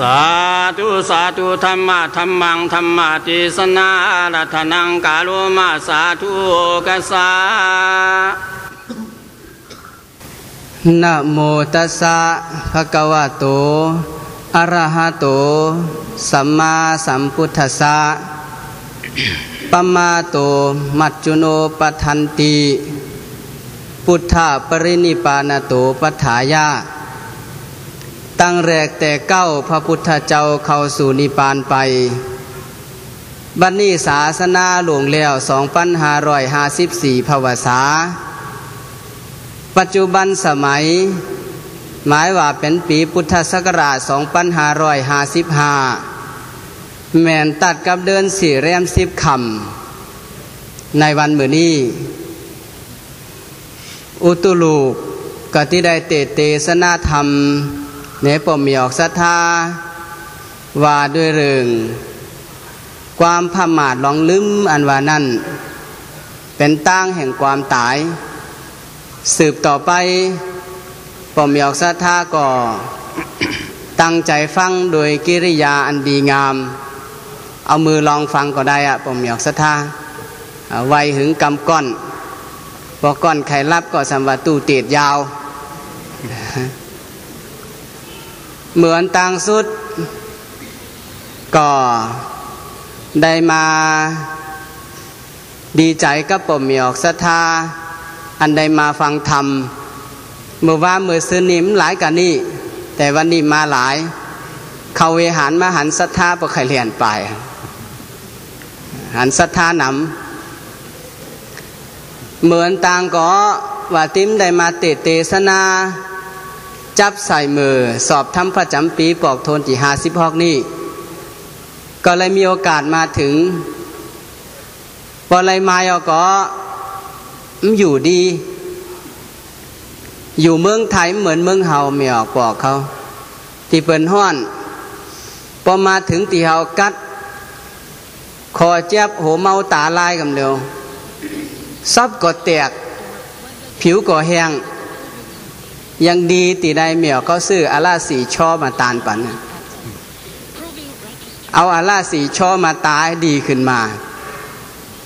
สาธุสาธุธรรมะธรรมังธรรมะติสนาลัทนังกาลุมาสาธุกัสสานะโมตัสสะภะคะวะโตอะระหะโตสัมมาสัมพุทธัสสะปมมาโตมัจจุโนปทันติ พุทธะปรินิปานโตปัฏฐายา ตั้งแรกแต่เก้าพระพุทธเจ้าเข้าสู่นิพพานไป บัดนนี้ศาสนาหลวงแล้ว2554ภาวษา ปัจจุบันสมัย หมายว่าเป็นปีพุทธศักราช2555แม่นตัดกับเดือนสี่แรมสิบคำในวันมือนี้ อุตุลูกกที่ได้เตเตสนาธรรม เนปมมีออกศรัทธาว่าด้วยเรื่องความพมาดลองลืมอันว่านั่น เป็นตั้งแห่งความตาย สืบต่อไปปมมีอกศรัทธาก็ตั้งใจฟังโดยกิริยาอันดีงาม เอามือลองฟังก็ได้อะปมมีอกศรัทธาไวหึงกำก้อนพอกก้อนไขรับก็สัมวัตูเตียดยาว เหมือนต่างสุด ก็ได้มาดีใจกับปมมีออกศรัทธา อันใดมาฟังธรรมเมื่อว่าเมื่อซื้อนิมหลายกันนี่แต่วันนี้มาหลาย เขาเวหารมาหันศรัทธาประไขเรียนไป หันศรัทธานำเหมือนต่างก็ว่าติมได้มาเตเตสนา จับใส่มือสอบทำประจำปีปอกโทนที่หาสิบหอกนี่ก็เลยมีโอกาสมาถึงพอเลยมาเอาก็อยู่ดี อยู่เมืองไทยเหมือนเมืองเฮาไม่ออกบอกเขา ที่เปิ่นห้อนพอมาถึงที่เฮากัด คอเจ็บโหเมาตาลายกันเร็วซับก็แตก ผิวก็แห้ง ยังดีตีได้เมียวเขาซื้ออาลาสีช่อมาตานปันเอาอาลาสีช่อมาตายดีขึ้นมา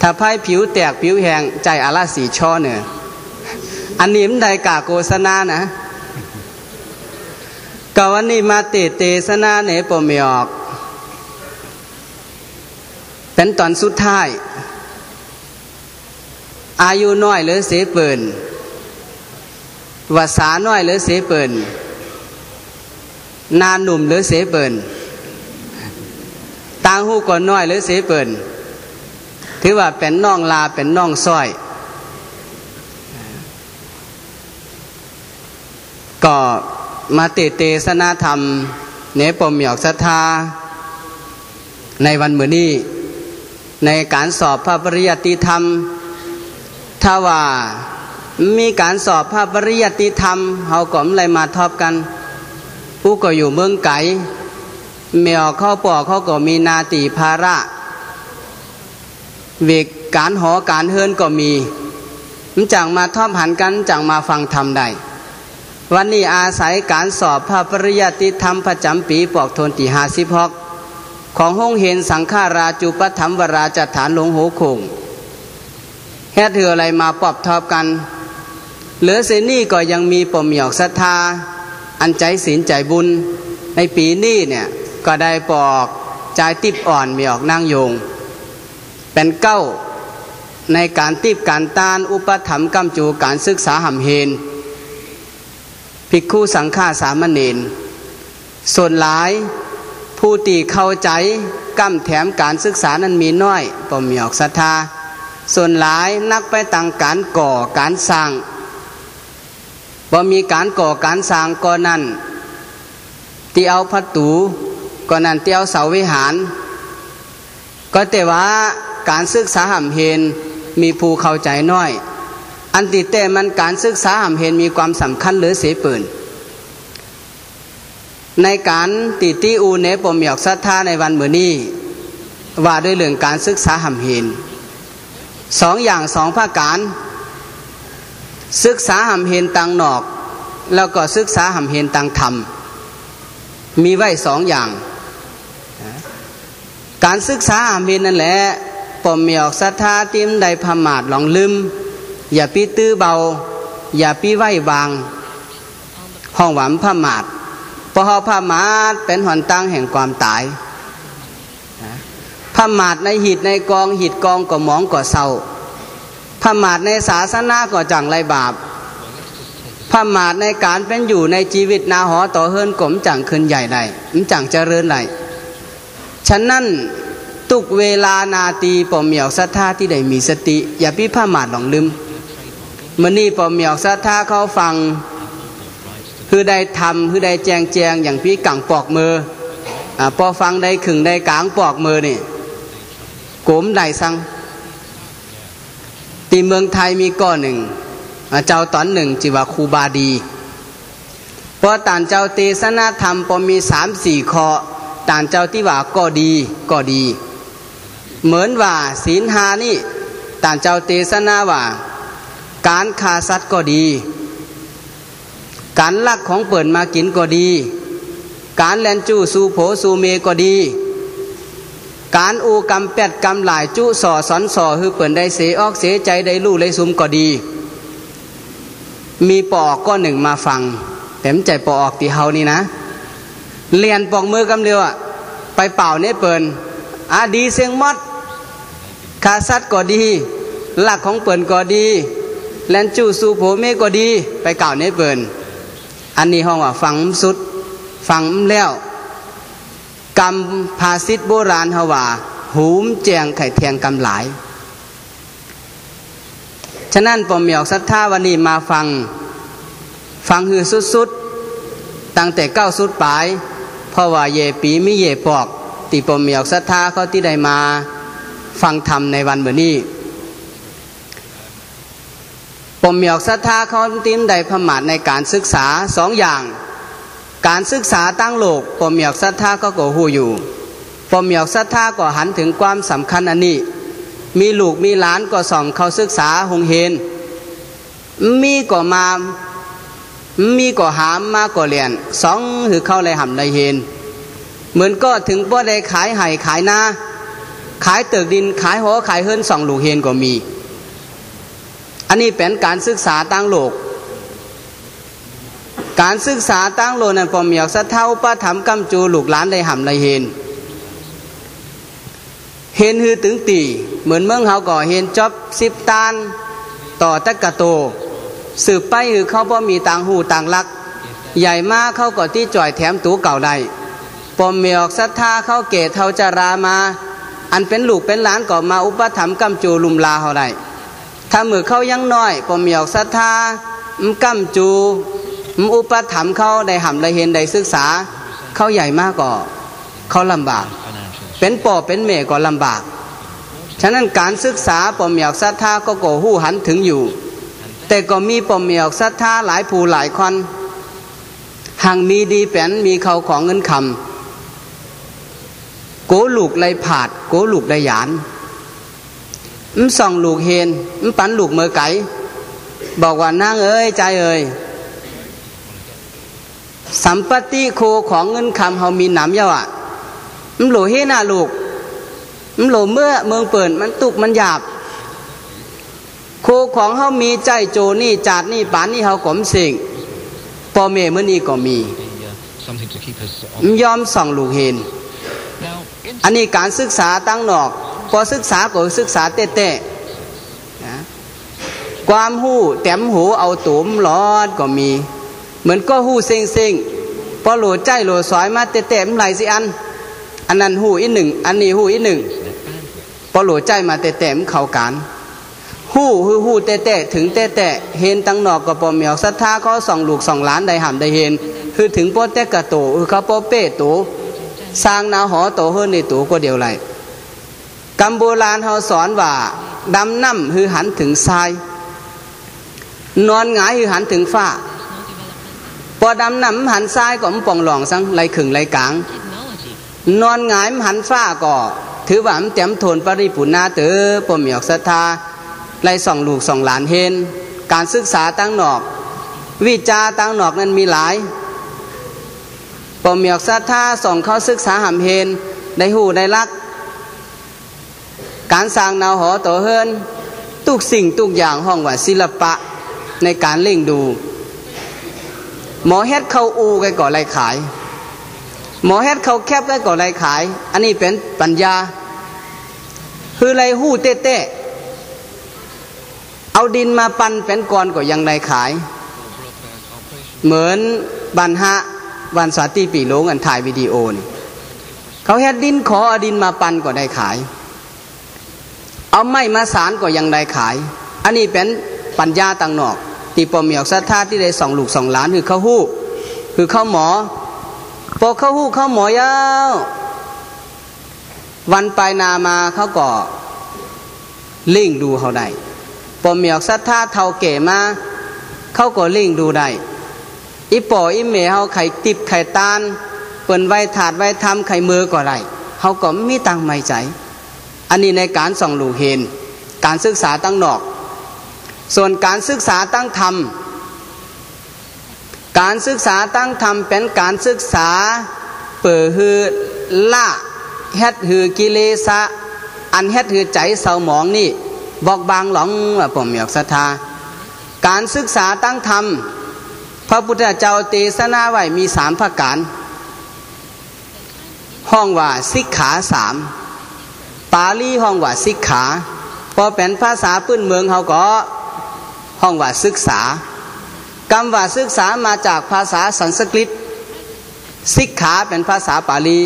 ถ้าไพ่ผิวแตกผิวแห้งใจอาลาสีช่อเนี่ยอันนี้มันได้กาโกษณานะกวันนี้มาเตเตสนาเนปมออกเป็นตอนสุดท้าย อายุน้อยหรือเสเปิน ว่าสาน้อยหรือเสเปินนานหนุ่มหรือเสเปินตางหูก่อนน้อยหรือเสเปินถือว่าเป็นน่องลาเป็นน่องส้อย ก็มาเตเตสนาธรรม เนปมหยอกศรัทธา ในวันมือนี้ ในการสอบพระปริยติธรรมถ้าว่า มีการสอบพระปริยติธรรมเขาก็มเลยมาทอบกัน ผู้ก็อยู่เมืองไก่เมียเข้าปอกเขาก็มีนาตีภาระเวกการหอการเฮินก็มีมันจังมาทอบหันกันจังมาฟังธรรมได้วันนี้อาศัยการสอบพระปริยติธรรมประจำปีปอกทนตีหาสิบหกของห้องเห็นสังฆาราจุปธรรมวราจัฐานหลวงโหคงแค่เธออะไรมาปอบทอบกัน เหลือเสนี่ก็ยังมีปมหยอกศรัทธา อันใจศีลใจบุญ ในปีนี้เนี่ยก็ได้ปอกใจติบอ่อนมีออกนั่งยง เป็นเก้าในการติบการต้านอุปถัมภ์กำจูการศึกษาหำเฮนภิกขุสังฆาสามเณรส่วนหลายผู้ตีเข้าใจกำแถมการศึกษานั้นมีน้อยปมหยอกศรัทธา ส่วนหลายนักไปต่างการก่อการสร้าง พอมีการก่อการสร้างก็นั่นที่เอาพัตูก็นั่นที่เอาเสาวิหาร ก็แต่ว่าการศึกษาห่ำเฮนมีผู้เข้าใจน้อย อันติเตมันการศึกษาห่ำเฮนมีความสำคัญหรือเสียเปืนในการติตีอูเนปมหยอกศรัทธาในวันเมื่อนี้ว่าด้วยเรื่องการศึกษาห่ำเฮนสองอย่างสองภาคการ ศึกษาหำเห็นตังนอก แล้วก็ศึกษาหำเห็นตังธรรม มีไว้สองอย่าง การศึกษาอาเมนนั่นแหละปมเมีออกศรัทธาติมใดพมาดหลองลืม อย่าปีตื้อเบา อย่าปีไหววาง ห้องหวามพมาดพอหอพมาดเป็นหอนตั้งแห่งความตายพมาดในหิดในกองหิดกองก็มองก็เศร้า พมาดในศาสนาก็จังไรบาปพมาดในการเป็นอยู่ในชีวิตนาหอต่อเฮิรนกลมจังขึ้นใหญ่ได้มจังเจริญไหลฉะนั้นทุกเวลานาตีปอมเหมียวสัทธาที่ได้มีสติ อย่าพิพามาดหลงลืมมื่อนี้ปอมเหมียวสัทธาเขาฟังคือได้ทำคือได้แจงแจงอย่างพี่กังปอกมืออพอฟังได้ขึงได้กลางปอกมือนี่โกมได้สัง ตีเมืองไทยมีก้อนหนึ่ง เจ้าตอนหนึ่งจิว่าคูบาดีพอต่านเจ้าเตสนาธรรมพอมีสามสี่ข้อต่านเจ้าที่ว่าก็ดีก็ดี เหมือนว่าศีลหานี่ต่านเจ้าเตสนาว่า การฆ่าสัตว์ก็ดี การลักของเปิดมากินก็ดี การแลนจู้สูโผสูเมก็ดี การอูกรรมแปดกรรมหลายจุส่อสอนส่อคือเปิดได้เสออกเสียใจได้ลู่เลยซุมก็ดี มีปอกก็หนึ่งมาฟังแต่มใจปอกตีเฮานี่นะ เรียนปอกมือกำเร็วอะไปเป่าเนี่ยเปินอาดีเสียงมดคาซัดก็ดี หลักของเปินก็ดี แลนจูสูโผเมก็ดี ไปเก่าเนี่ยเปินอันนี้ห้องว่าฟังสุดฟังแล้ว กรรมภาษิตโบราณเฮาว่าหูมแจงไข่แทงกำหลาย ฉะนั้นปอมเมียวศรัทธาวันนี้มาฟัง ฟังหือสุดๆ ตั้งแต่เก้าสุดปลาย เพราะว่าเยปีไม่เยปอก ติปมเมียกศรัทธาเขาที่ได้มาฟังธรรมในวันเมื่อนี้ปมเมียกศรัทธาเขาติ้มได้พมาดในการศึกษาสองอย่าง การศึกษาตั้งโลกปมเมียกศรัทธาก็โกหูอยู่ปมเมียกศรัทธาก็หันถึงความสำคัญอันนี้ มีลูกมีหลานก็ส่องเขาศึกษาหงเฮนมีก็มามีก็หามมาก็เรียนสองคือเข้าเลยหำได้เห็นเหมือนก็ถึงพ่อได้ขายไห่ขายนาขายตึกดินขายหอขายเฮิรนสองลูกเฮนก็มี อันนี้เป็นการศึกษาตั้งโลก การศึกษาตั้งโลนันพอมีออกสะเท่าป้าถามกำจูลูกหลานได้หำได้เห็นเห็นฮือถึงตีเหมือนเมืองเขาก่อเห็นจอบสิบตานต่อตะกะโต สืบไปคือเขาพ่มีต่างหูต่างลัก ใหญ่มากเขาก็ที่จ่อยแถมตูเก่าได้ปมเมียกศรัทธาเข้าเกตเทาจารามา อันเป็นลูกเป็นหลานก็มาอุปถัมภ์กำจูลุมลาเขาได้ถ้ามือเขายังน้อยปอมเมียกศรัทธากำจู อุปถัมภ์เขาได้หำได้เห็นได้ศึกษาเขาใหญ่มากก็เขาลำบาก เป็นป่อเป็นเมก็ลำบาก ฉะนั้นการศึกษาปมเมียกศรัทธาก็โกหู้หันถึงอยู่ แต่ก็มีปมเมียกศรัทธาหลายผู้หลายคนหางมีดีแป้นมีเขาของเงินคำโกลูกไรผาด โกลูกได้หยานมส่องลูกเฮนมปันลูกเมื่อไก่บอกว่านางเอ้ยใจเอ้ย สัมปติโคของเงินคำเฮามีหนามยาอะมโหลเฮน่าลูกมโหลเมื่อเมืองเปิดมันตุกมันหยาบ โคของเขามีใจโจนี่จาดนี่ปานนี่เขากลมสิ่งปอเมเมื่อนี้ก็มียอมส่องลูกเห็นอันนี้การศึกษาตั้งนอกพอศึกษาก็ศึกษาเตะๆความหู้แต้มหูเอาตุ่มลอดก็มี เหมือนก็หู้เซ็งเซ็งพอโหลใจโหลสอยมาเตะๆมันไหลสิอัน อันนั้นหูอีหนึ่ง อันนี้หูอีหนึ่งพอโหลใจมาเตะๆมันเข้ากันหู้หู้หู้เตะเตะถึงเตะเตะเห็นตั้งหนอกกับปอมเมียวศรัทธาเขาสองลูกสองล้านได้หามได้เห็น คือถึงโปเตกะโตคือเขาโปเป้โตสร้างนาหอโตเฮิรนในตัวก็เดียวไรกัมโบราณเขาสอนว่าดำน้ำคือหันถึงทราย นอนหงายคือหันถึงฟ้า พอดำน้ำหันทรายก็มปองหลองสังไรขึงไรกลาง นอนหงายหันฟ้าก็ ถือว่ามันเต็มทนปริปุนาเตอปมเมียกศรัทธาไล่ส่องลูกส่องหลานเห็น การศึกษาตั้งหนอก วิจาตั้งหนอกนั้นมีหลายปมเมียกสัทธาส่องเขาศึกษาหำเพนได้หูได้รัก การสร้างนาวหอต่อเฮินทุกสิ่งทุกอย่างห้องว่าศิลปะในการเล่งดู หมอเฮ็ดเขาอูกันก่อไรขาย หมอเฮ็ดเขาแคบกันก่อไรขาย อันนี้เป็นปัญญา คือไรหู้เต้เต้เอาดินมาปันเป็นก้อนก็ยังไรขาย เหมือนบันฮะวันสาติปีโลงอันถ่ายวิดีโอนี่เขาเฮ็ดดินขอเอาดินมาปันก็ได้ขาย เอาไม้มาสารก็ยังได้ขาย อันนี้เป็นปัญญาต่างนอก ตีปอมเมียกสัทธาที่ได้สองลูกสองหลานคือเขาหู้ คือเขาหมอพอเขาหู้เขาหมอยาววันปลายนามาเขาก็เล่งดูเขาได้ปอมเมียกสัทธาเท่าเก๋มาเขาก็เล่งดูได้อีป่ออีเมเฮาไข่ติบไข่ตานเปิ่นไว้ถาดไว้ทำไข่มือก็ไรเฮาก็มีตังไม่ใจ อันนี้ในการส่องลูกเห็น การศึกษาตั้งนอก ส่วนการศึกษาตั้งธรรม การศึกษาตั้งธรรมเป็นการศึกษาเปิดฮือละเฮ็ดฮือกิเลสะอันเฮ็ดฮือใจเศร้าหมองนี่บอกบางหลงว่าผมอยากศรัทธา การศึกษาตั้งธรรม พระพุทธเจ้าเตสนาไว้มีสามประการ ห้องว่าสิกขาสามปาลีห้องว่าสิกขาพอเป็นภาษาพื้นเมืองเขาก็ ห้องว่าศึกษากรรมว่าศึกษามาจากภาษาสันสกฤตสิกขาเป็นภาษาปาลี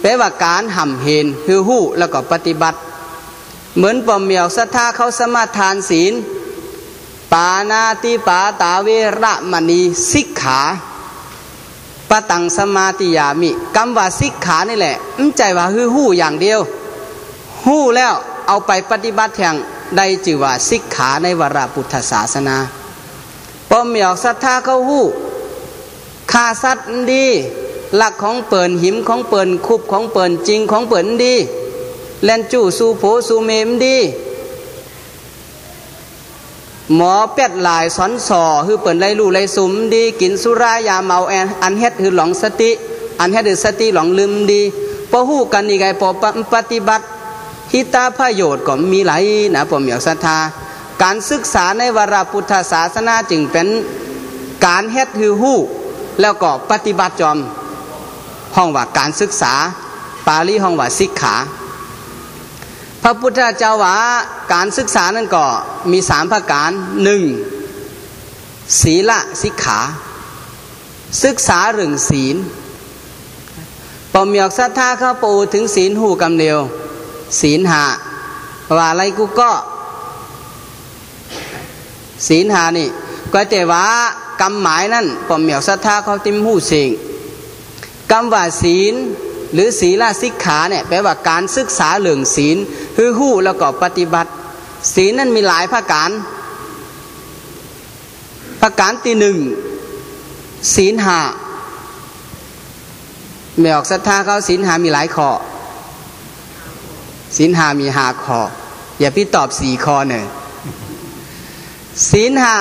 แปลว่าการห่ำเห็นคือหู้แล้วก็ปฏิบัติ เหมือนปอมเมียวศรัทธาเขาสมาทานศีล ปานาติปาตาเวระมณีสิกขาปตังสมาติยามิกำว่าสิกขานี่แหละมใจว่าคือหู้อย่างเดียว หู้แล้วเอาไปปฏิบัติแห่ง ได้จือว่าสิกขาในวราพุทธศาสนาปอมเหมียวศรัทธาเขาหู้ฆ่าสัตว์ดี หลักของเปินหิมของเปินคุบของเปินจริงของเปินดีแลนจู่สูโผสูเมมดี หมอเป็ดหลายสอนสอคือเปิ่นไรลู่ไรสุมดี กินสุรายาเมาแอนอันเฮ็ดคือหลงสติ อันเฮ็ดคือสติหลงลืมดีพอหู้กันนี่ไงพอปฏิบัติ ฮิตาพระโยชน์ก็มีหลายนะผมอยากศรัทธา การศึกษาในวราพุทธศาสนาจึงเป็นการเฮ็ดคือหู้แล้วก็ปฏิบัติจอมห้องว่าการศึกษา ปาลีห้องว่าสิกขา พระพุทธเจ้าว่าการศึกษานั่นก็มีสามประการหนึ่งศีละสิกขา ศึกษาเรื่องศีลปอมยอกสัทธาเข้าปูถึงศีลหูกำเดียว ศีลหาว่าอะไรกูก็ศีลหานี่ก็แต่ว่ากำหมายนั่นปอมยอกสัทธาเขาติมหูเสิงกำว่าศีลหรือศีลสิกขาเนี่ยแปลว่าการศึกษาเรื่องศีลคือหู้แล้วก็ปฏิบัติ ศีลนั้นมีหลายประการประการที่หนึ่งศีลหาไม่ออกศรัทธาเขาศีลหามีหลายข้อ ศีลหามีหาข้ออย่าพี่ตอบสี่ข้อหนึ่งศีลหา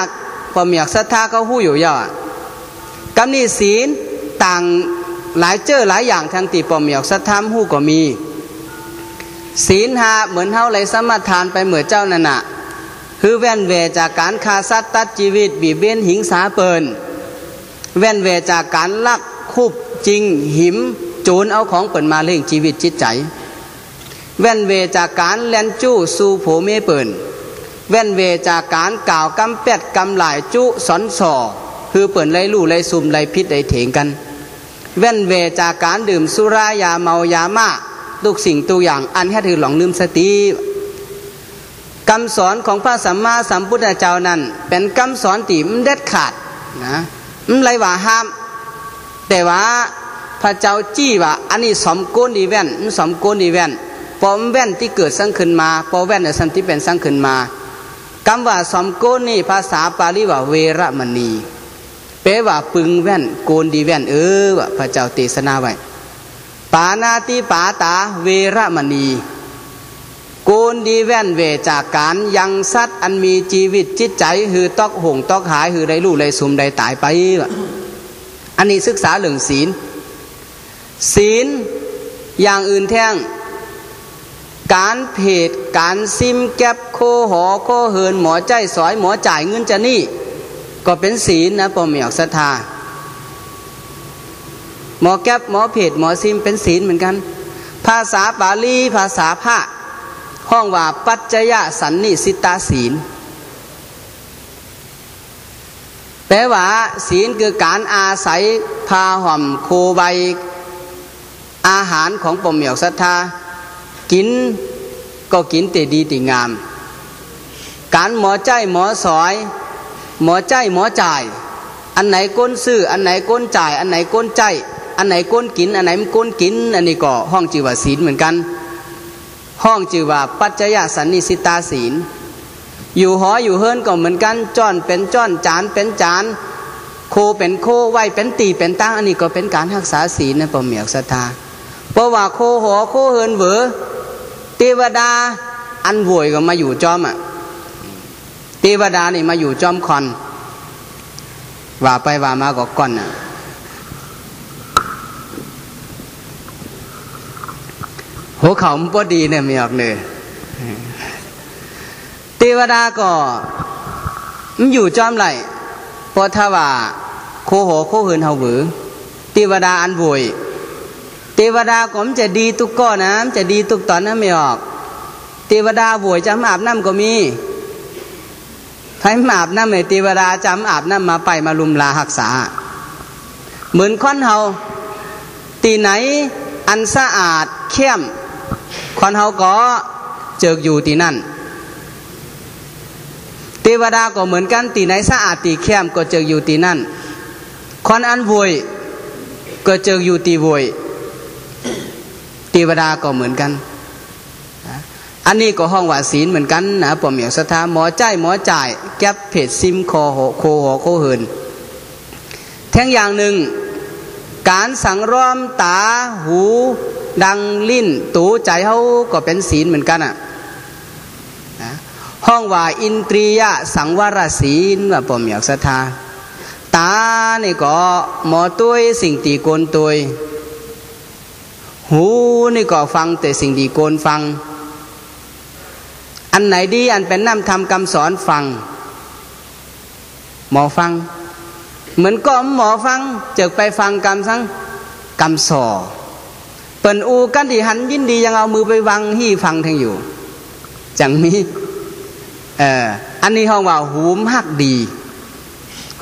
พอมีออกศรัทธาเขาหู้อยู่ย่อกำนี้ศีลต่างหลายเจอหลายอย่างทางตีปอมีออกสัทธรรมหู้ก็มี ศีลหาเหมือนเท่าไรสมทานไปเหมือนเจ้านั่นน่ะคือแว่นเวจากการคาสัตตัดชีวิต บีเบี้ยนหิงสาเปินแว่นเวจากการลักคุบจริงหิม โจรเอาของเปิดมาเล่งชีวิตจิตใจ แว่นเวจากการแลนจู้สู่โผเมเปินแว่นเวจากการกล่าวกำเป็ดกำหลายจุสอนสอคือเปิดไรลู่ไรซุ่มไรพิษไรเถงกันเว้นเวจากการดื่มสุรายาเมายามาทุกสิ่งตัวอย่างอันให้ถือหลงลืมสติคำสอนของพระสัมมาสัมพุทธเจ้านั้น เป็นคำสอนที่มเด็ดขาดนะมันไรว่าห้าม แต่ว่าพระเจ้าจี้ว่า อันนี้สมโกุลดีแว่นสมโกุลดีแว่น พอมแว่นที่เกิดสร้างขึ้นมาพอแว่นในสันที่เป็นสร้างขึ้นมาคำว่าสมโกนี่ภาษาปาลีว่าเวรมณีแปว่าปึงแว่นโกนดีแว่น เออว่าพระเจ้าเทศนาไว้ปานาติปาตาเวรมณี โกนดีแว่นเวจากการยังสัตว์อันมีชีวิตจิตใจหือตอกหงตอกหายหือได้รู้ได้สุมได้ตายไปวะอันนี้ศึกษาเรื่องศีล ศีลอย่างอื่นแท่ง การเพจการซิมแก็บโคหอโคเหินหมอใจสอยหมอจ่ายเงินจะนี่ ก็เป็นศีลนะปอมเมียกศรัทธาหมอแก็บหมอเพจหมอซิมเป็นศีลเหมือนกัน ภาษาบาลีภาษาพระห้องว่าปัจจยสันนิสิตาศีล แปลว่าศีลคือการอาศัยพาห่อมโคใบอาหารของปมเหมียวศรัทธา กินก็กินแต่ดีแต่งาม การหมอใจหมอสอย หมอใจหมอจ่าย อันไหนก้นซื้อ อันไหนก้นจ่าย อันไหนก้นใจ อันไหนก้นกิน อันไหนมันก้นกิน อันนี้ก็ห้องจีวศีลเหมือนกัน ห้องจือว่าปัจจยสันนิสิตาศีล อยู่หออยู่เฮินก็เหมือนกันจ้อนเป็นจ้อนจานเป็นจานโคเป็นโคไหวเป็นตีเป็นตั้งอันนี้ก็เป็นการรักษาศีลนะปมเหมียวศรัทธาเพราะว่าโคหอโคเฮินเหวอ เทวดา อันโวยก็มาอยู่จอมอะเทวดานี่มาอยู่จอมคอน ว่าไปว่ามาก็ก่อนอะหัวเขามันพอดีเนี่ยมีออกเลยเทวดาก็มันอยู่จอมไหลเพราะถ้าว่าโคโหโคเหินเฮาหวือเทวดาอันโวย เทวดาก็มจะดีทุกก้อนนะจะดีทุกตอนนั้นไม่ออก เทวดาบวยจำอาบน้ำก็มีใครมาอาบน้ำเลยเทวดาจำอาบน้ำมาไปมาลุมลาหักษา เหมือนค้อนเฮาตีไหนอันสะอาดเข้มคนเฮาก็เจออยู่ที่นั่นเทวดาก็เหมือนกันตีไหนสะอาดตีเข้มก็เจออยู่ที่นั่นคนอันววยก็เจออยู่ตีววย เทวดาก็เหมือนกัน อันนี้ก็ห้องว่าศีลเหมือนกันนะปอมเหมียวสถาหมอใจหมอจ่ายแก๊บเพจซิมคอโหโคหอโคเหินแท้งอย่างหนึ่ง การสังรอมตาหู ดังลิ้น ตูใจเขาก็เป็นศีลเหมือนกันอะห้องว่าอินทรียสังวรศีลว่าปอมเหมียวสถาตาเนี่ก็หมอตุยสิ่งตีโกนตุย หูนี่ก็ฟังแต่สิ่งดีโกนฟัง อันไหนดีอันเป็นน้ำทำคำสอนฟัง หมอฟัง เหมือนก็หมอฟังเจกไปฟังคำสั่งคำสอเปิ่นอูกันที่หันยินดียังเอามือไปวังฮี่ฟังทั้งอยู่ จังมีเอออันนี้ห้องว่าหูมหักดี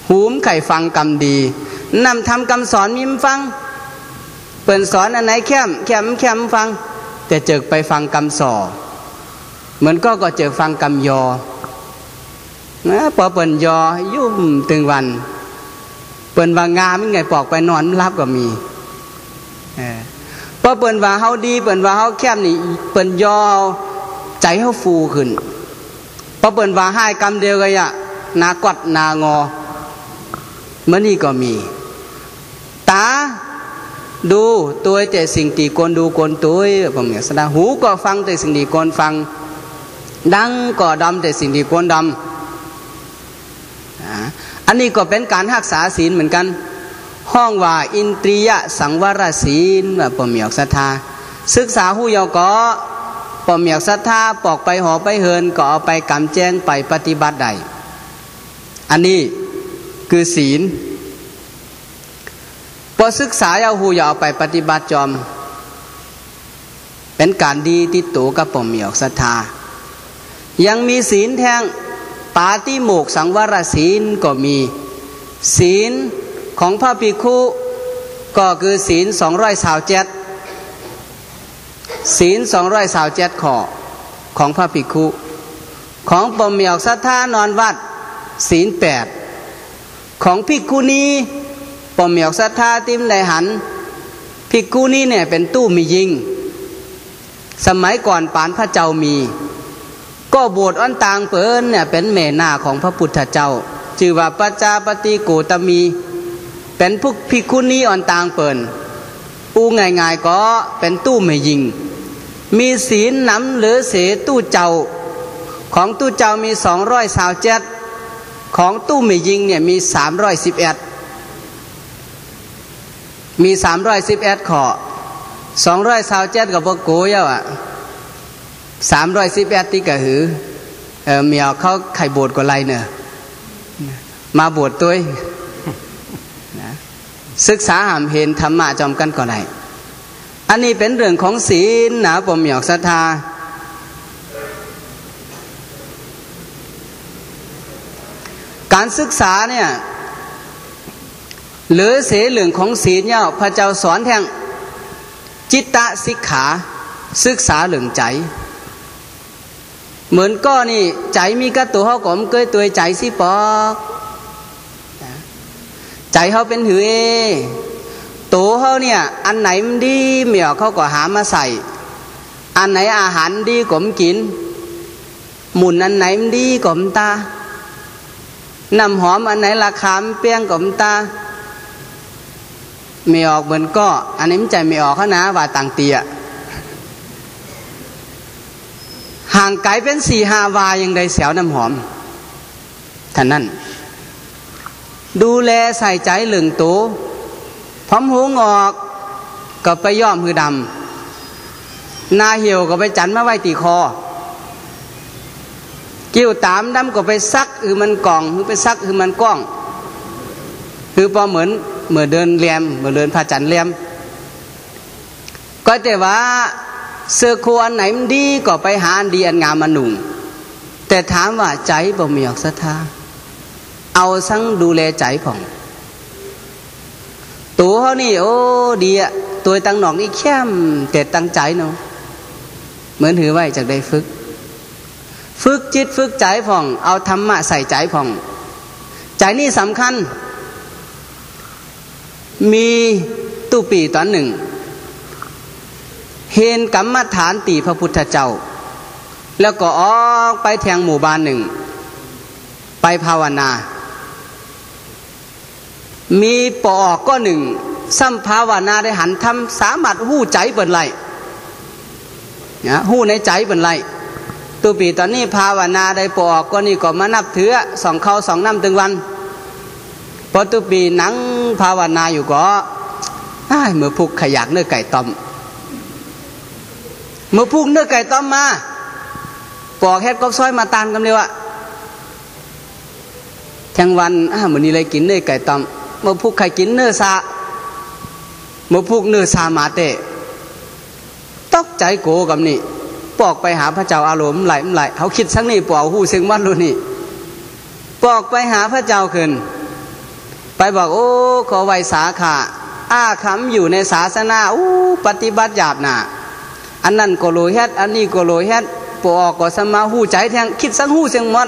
หูมไข่ฟังกำดีนำทำคำสอนมิมฟัง เปิ่นสอนอันไหนแคมแคมแคมฟัง แต่เจิกไปฟังกำสอเหมือนก็ก็เจอฟังกำยอนะพอเปิ่นยอยุ่มตึงวัน เปิ่นว่างามไงปอกไปนอนรับก็มีพอเปิ่นว่าเฮาดี เปิ่นว่าเฮาแคมนี่ เปิ่นยอใจเฮาฟูขึ้นพอเปิ่นว่าให้กำเดียวกันอะนากวัดนางอเมื่อนี่ก็มี ตา ดูตัวแต่สิ่งตีกนดูกนตัวผมอยากสดาหูก็ฟังแต่สิ่งดีกนฟัง ดังก็ดำแต่สิ่งดีกนดำอันนี้ก็เป็นการรักษาศีลเหมือนกัน ห้องว่าอินทรียสังวรศีลว่าปมียกศรัทธาศึกษาหูยอก็ปมียกศรัทธาปอกไปหอไปเฮินก็เอาไปกำแจ้งไปปฏิบัติใดอันนี้คือศีล พอศึกษาเอาหูอย่าเอาไปปฏิบัติจอม เป็นการดีที่ตัวกับปมเหมียวศรัทธา ยังมีศีลแทงปาติโมกสังวรศีลก็มี ศีลของพระภิกขุก็คือศีลสองร้อยสาวเจ็ดศีลสองร้อยสาวเจ็ดขอของพระภิกขุของปมเหมียวศรัทธานอนวัด ศีลแปดของภิกขุนี ปอมเหมียวศรัทธาติมไดหันพิกูนี่เนี่ยเป็นตู้มียิง สมัยก่อนปานพระเจ้ามี ก็โบสถ์อ้อนต่างเปินเนี่ยเป็นเมนาของพระพุทธเจ้าชื่อว่าปัจจาปฏิโกตมี เป็นพวกพิกุนีอ่อนต่างเปินอูง่ายๆก็เป็นตู้ไม่ยิง มีศีลน้ำหรือเสตู้เจ้า ของตู้เจ้ามีสองร้อยสาวเจ็ดของตู้ไม่ยิงเนี่ยมีสามร้อยสิบเอ็ด มีสามร้อยสิบเอ็ดขอสองร้อยสาวเจ็ดกับพวกโกยอะสามร้อยสิบแปดที่กะหือเออเมียเขาไข่บวชกว่าไรเนอะมาบวชตัวศึกษาหามเห็นธรรมะจอมกันก่อนไหนอันนี้เป็นเรื่องของศีลนะปมหยอกศรัทธา การศึกษาเนี่ย หรือเสเหลืองของศีลเนี่ยพระเจ้าสอนแทงจิตตะสิกขา ศึกษาเหลืองใจ เหมือนก็นี่ใจมีกระตัวเขาก็มเกยตัวใจสิปอกใจเขาเป็นหือเอตัวเขาเนี่ยอันไหนมันดีเหมียวเขาก็หามาใส่ อันไหนอาหารดีก็มกิน หมุนอันไหนมันดีก็มตาน้ำหอมอันไหนราคาเปี้ยงก็มตา ไม่ออกเหมือนก็อันนี้มันใจไม่ออกเขานะว่าต่างเตียห่างไกลเป็นสี่หาวายังได้เสียวน้ำหอมท่านนั้นดูแลใส่ใจเหลึงตัวพร้อมหูงอกก็ไปย่อมหือดำนาเหี่ยวก็ไปจันมาไว้ตีคอ กิ้วตามดำก็ไปซักคือมันกล่องหรือไปซักคือมันกล้อง คือพอเหมือน มื่อเดินเลียมเมื่อเดินพาจันเลียม ก็แต่ว่าเสื้อควอันไหนมันดีก็ไปหาอันดีอันงามมาหนุ่งแต่ถามว่าใจบ่มีออกศรัทธาเอาสังดูแลใจผ่อง ตัวเขานี่โอ้ดีอะตัวตั้งหนองนี่เข้มแต่ตั้งใจเนาะเหมือนถือไว้จากได้ฝึก ฝึกจิตฝึกใจผ่อง เอาธรรมะใส่ใจผ่อง ใจนี่สำคัญ มีตุปีตอนหนึ่ง เห็นกรรมฐานตีพระพุทธเจ้า แล้วก็ออกไปแทงหมู่บ้านหนึ่ง ไปภาวนา มีปอกก็หนึ่งซ้ำภาวนาได้หันทำสามารถหู้ใจเปิดไหลนะหู้ในใจเปิดไหลตัวปีตอนนี้ภาวนาได้ปอกก็นี่ก็มานับถือสองเข้าสองน้ำตึงวัน พอตัวปีนังภาวนาอยู่ก็เมื่อพุกขยักเนื้อไก่ต้มเมื่อพุกเนื้อไก่ต้มมาปอกแฮดก็ซอยมาตานกันเลยวะแทงวันอ่ามือนี้เลยกินเนื้อไก่ต้มมื่อพูกใครกินเนื้อซาเมื่อพูกเนื้อซามาเตะตกใจโกกับนี่ปอกไปหาพระเจ้าอารมณ์ไหลไหลเขาคิดสังนี่ปอกหูเสียงวัดรู้นี่ปอกไปหาพระเจ้าขึ้น ไปบอกโอ้ขอไวสาขาอ้าคำอยู่ในศาสนาอู้ปฏิบัติหยาบหนาอันนั้นก็โลเฮ็ดอันนี้ก็โลเฮ็ดปอกก็สมาหูใจแทงคิดสังหูเสียงมด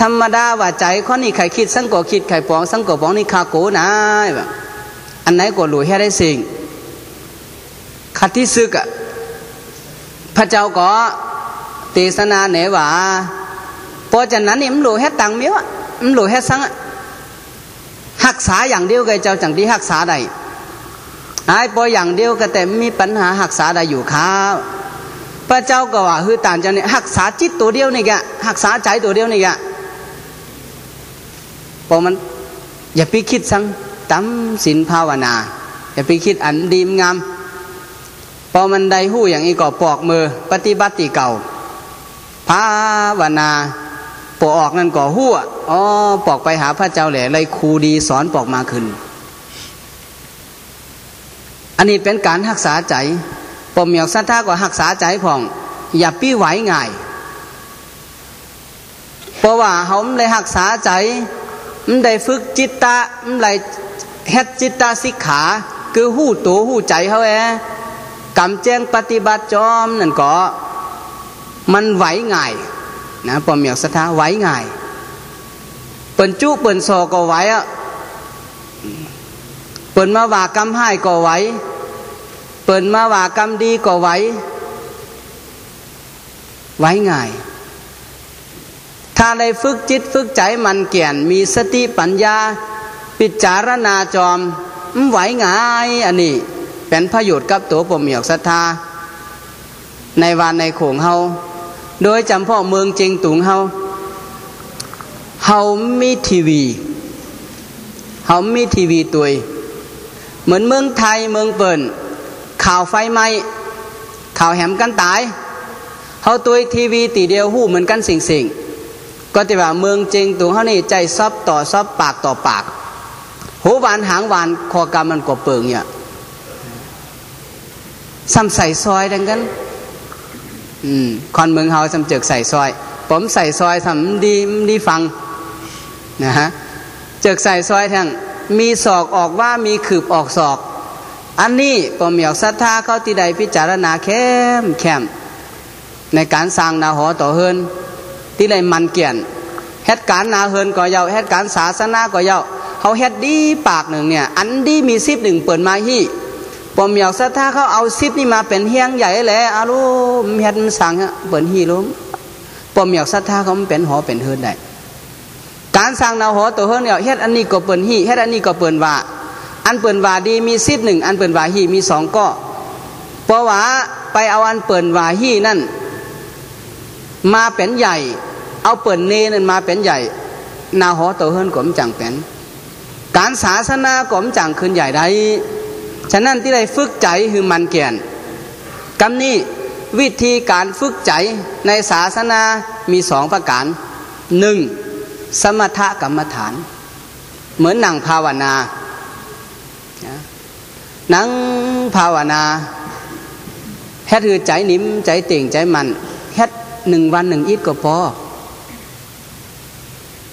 ธรรมดาว่าใจข้อนี้ใครคิดสังก็คิดใครปองสังก็ปองนี่คาโกนะแบบอันไหนก็หลุยให้ได้สิ่งคัดที่ซึกอะพระเจ้าก็เตสนาเหนว่าพอจากนั้นนี่มันหลุยให้ตังเมียวมันหลุยให้สัง หักษาอย่างเดียวกับเจ้าจังที่หักษาใดไอ้พออย่างเดียวก็แต่มีปัญหาหักษาใดอยู่ครับพระเจ้าก็ว่าคือต่างจากนี่หักษาจิตตัวเดียวนี่แกหักษาใจตัวเดียวนี่แกพอมันอย่าไปคิดสังตั้มสินภาวนา อย่าไปคิดอันดีมงามพอมันได้หู้อย่างนี้ก็ปอกมือ ปฏิบัติเก่าภาวนา ปอกออกนั่นก็หู้อ๋อปอกไปหาพระเจ้าแหล่เลยครูดีสอนปอกมาขึ้น อันนี้เป็นการรักษาใจปมเหมียวสัทธาก็รักษาใจผ่อง อย่าปี้ไหวง่ายเพราะว่าเขาเลยรักษาใจมันได้ฝึกจิตตะมันไหลเฮ็ดจิตตาสิกขา คือหู้ตัวหู้ใจเขาแอกำแจ้งปฏิบัติจอมนั่นก็มันไหวง่าย นะปอมเมียกสถาไหวง่ายเปิ่นจุเปิ่นโซก็ไหวอะเปิ่นมาว่ากรรมให้ก็ไหวเปิ่นมาว่ากรรมดีก็ไหวไหวง่าย ถ้าได้ฝึกจิตฝึกใจมันเกี่ยน มีสติปัญญา ปิจารณาจอมไหวง่าย อันนี้ เป็นประโยชน์กับตัวปมเหมียกศรัทธา ในวันในโขงเฮา โดยจำพ่อเมืองเจิงตุงเฮาเฮามีทีวีเฮามีทีวีตัวเหมือนเมืองไทยเมืองเปิ่นข่าวไฟไหม้ข่าวแหมกันตายเขาตัวทีวีตีเดียวหู้เหมือนกันสิ่งสิ่งก็จะว่าเมืองเจิงตัวเขานี่ใจซอบต่อซอบปากต่อปากหูหวานหางหวานคอกรรมมันกบเปิงเนี่ยซ้ำใส่ซอยดังกัน อืมคอนเมืองเฮาซ้ำเจกใส่ซอย ผมใส่ซอยทำดีดีฟังนะฮะเจกใส่ซอยทั้งมีศอกออกว่ามีขืบออกศอก อันนี้ปมเหมียวศรัทธาเขาที่ใดพิจารณาเข้มแข็มในการสร้างนาหอต่อเฮินที่ไรมันเกี่ยนเหตุการณ์นาเฮินก็เยาเหตุการณ์ศาสนาก็เยาเขาเฮ็ดดีปากหนึ่งเนี่ย อันดีมีซิบหนึ่งเปิดมาฮี่ ปมเหมียวศรัทธาเขาเอาซิบนี่มาเป็นเฮียงใหญ่แหละอารุมเฮ็ดสั่งเปิดฮีลุ้มปมเหมียวศรัทธาเขาเป็นหอเป็นเฮินได้การสร้างนาหอตัวเฮินเนี่ยเฮ็ดอันนี้ก็เปิดฮีเฮ็ดอันนี้ก็เปิดว่า อันเปิดว่าดีมีซิบหนึ่งอันเปิดว่าฮีมีสองก็เพราะว่าไปเอาอันเปิดว่าฮีนั่น มาเป็นใหญ่ เอาเปิดเนนั่นมาเป็นใหญ่ นาหอตัวเฮินกลมจังเป็นการศาสนากลมจังขึ้นใหญ่ได้ ฉะนั้นที่ได้ฝึกใจคือมันเกียนกำนี้วิธีการฝึกใจในศาสนามีสองประการหนึ่งสมถกรรมฐาน เหมือนนั่งภาวนานั่งภาวนาเฮ็ดคือใจนิ่มใจเต่งใจมันเฮ็ดหนึ่งวันหนึ่งอิดก็พอ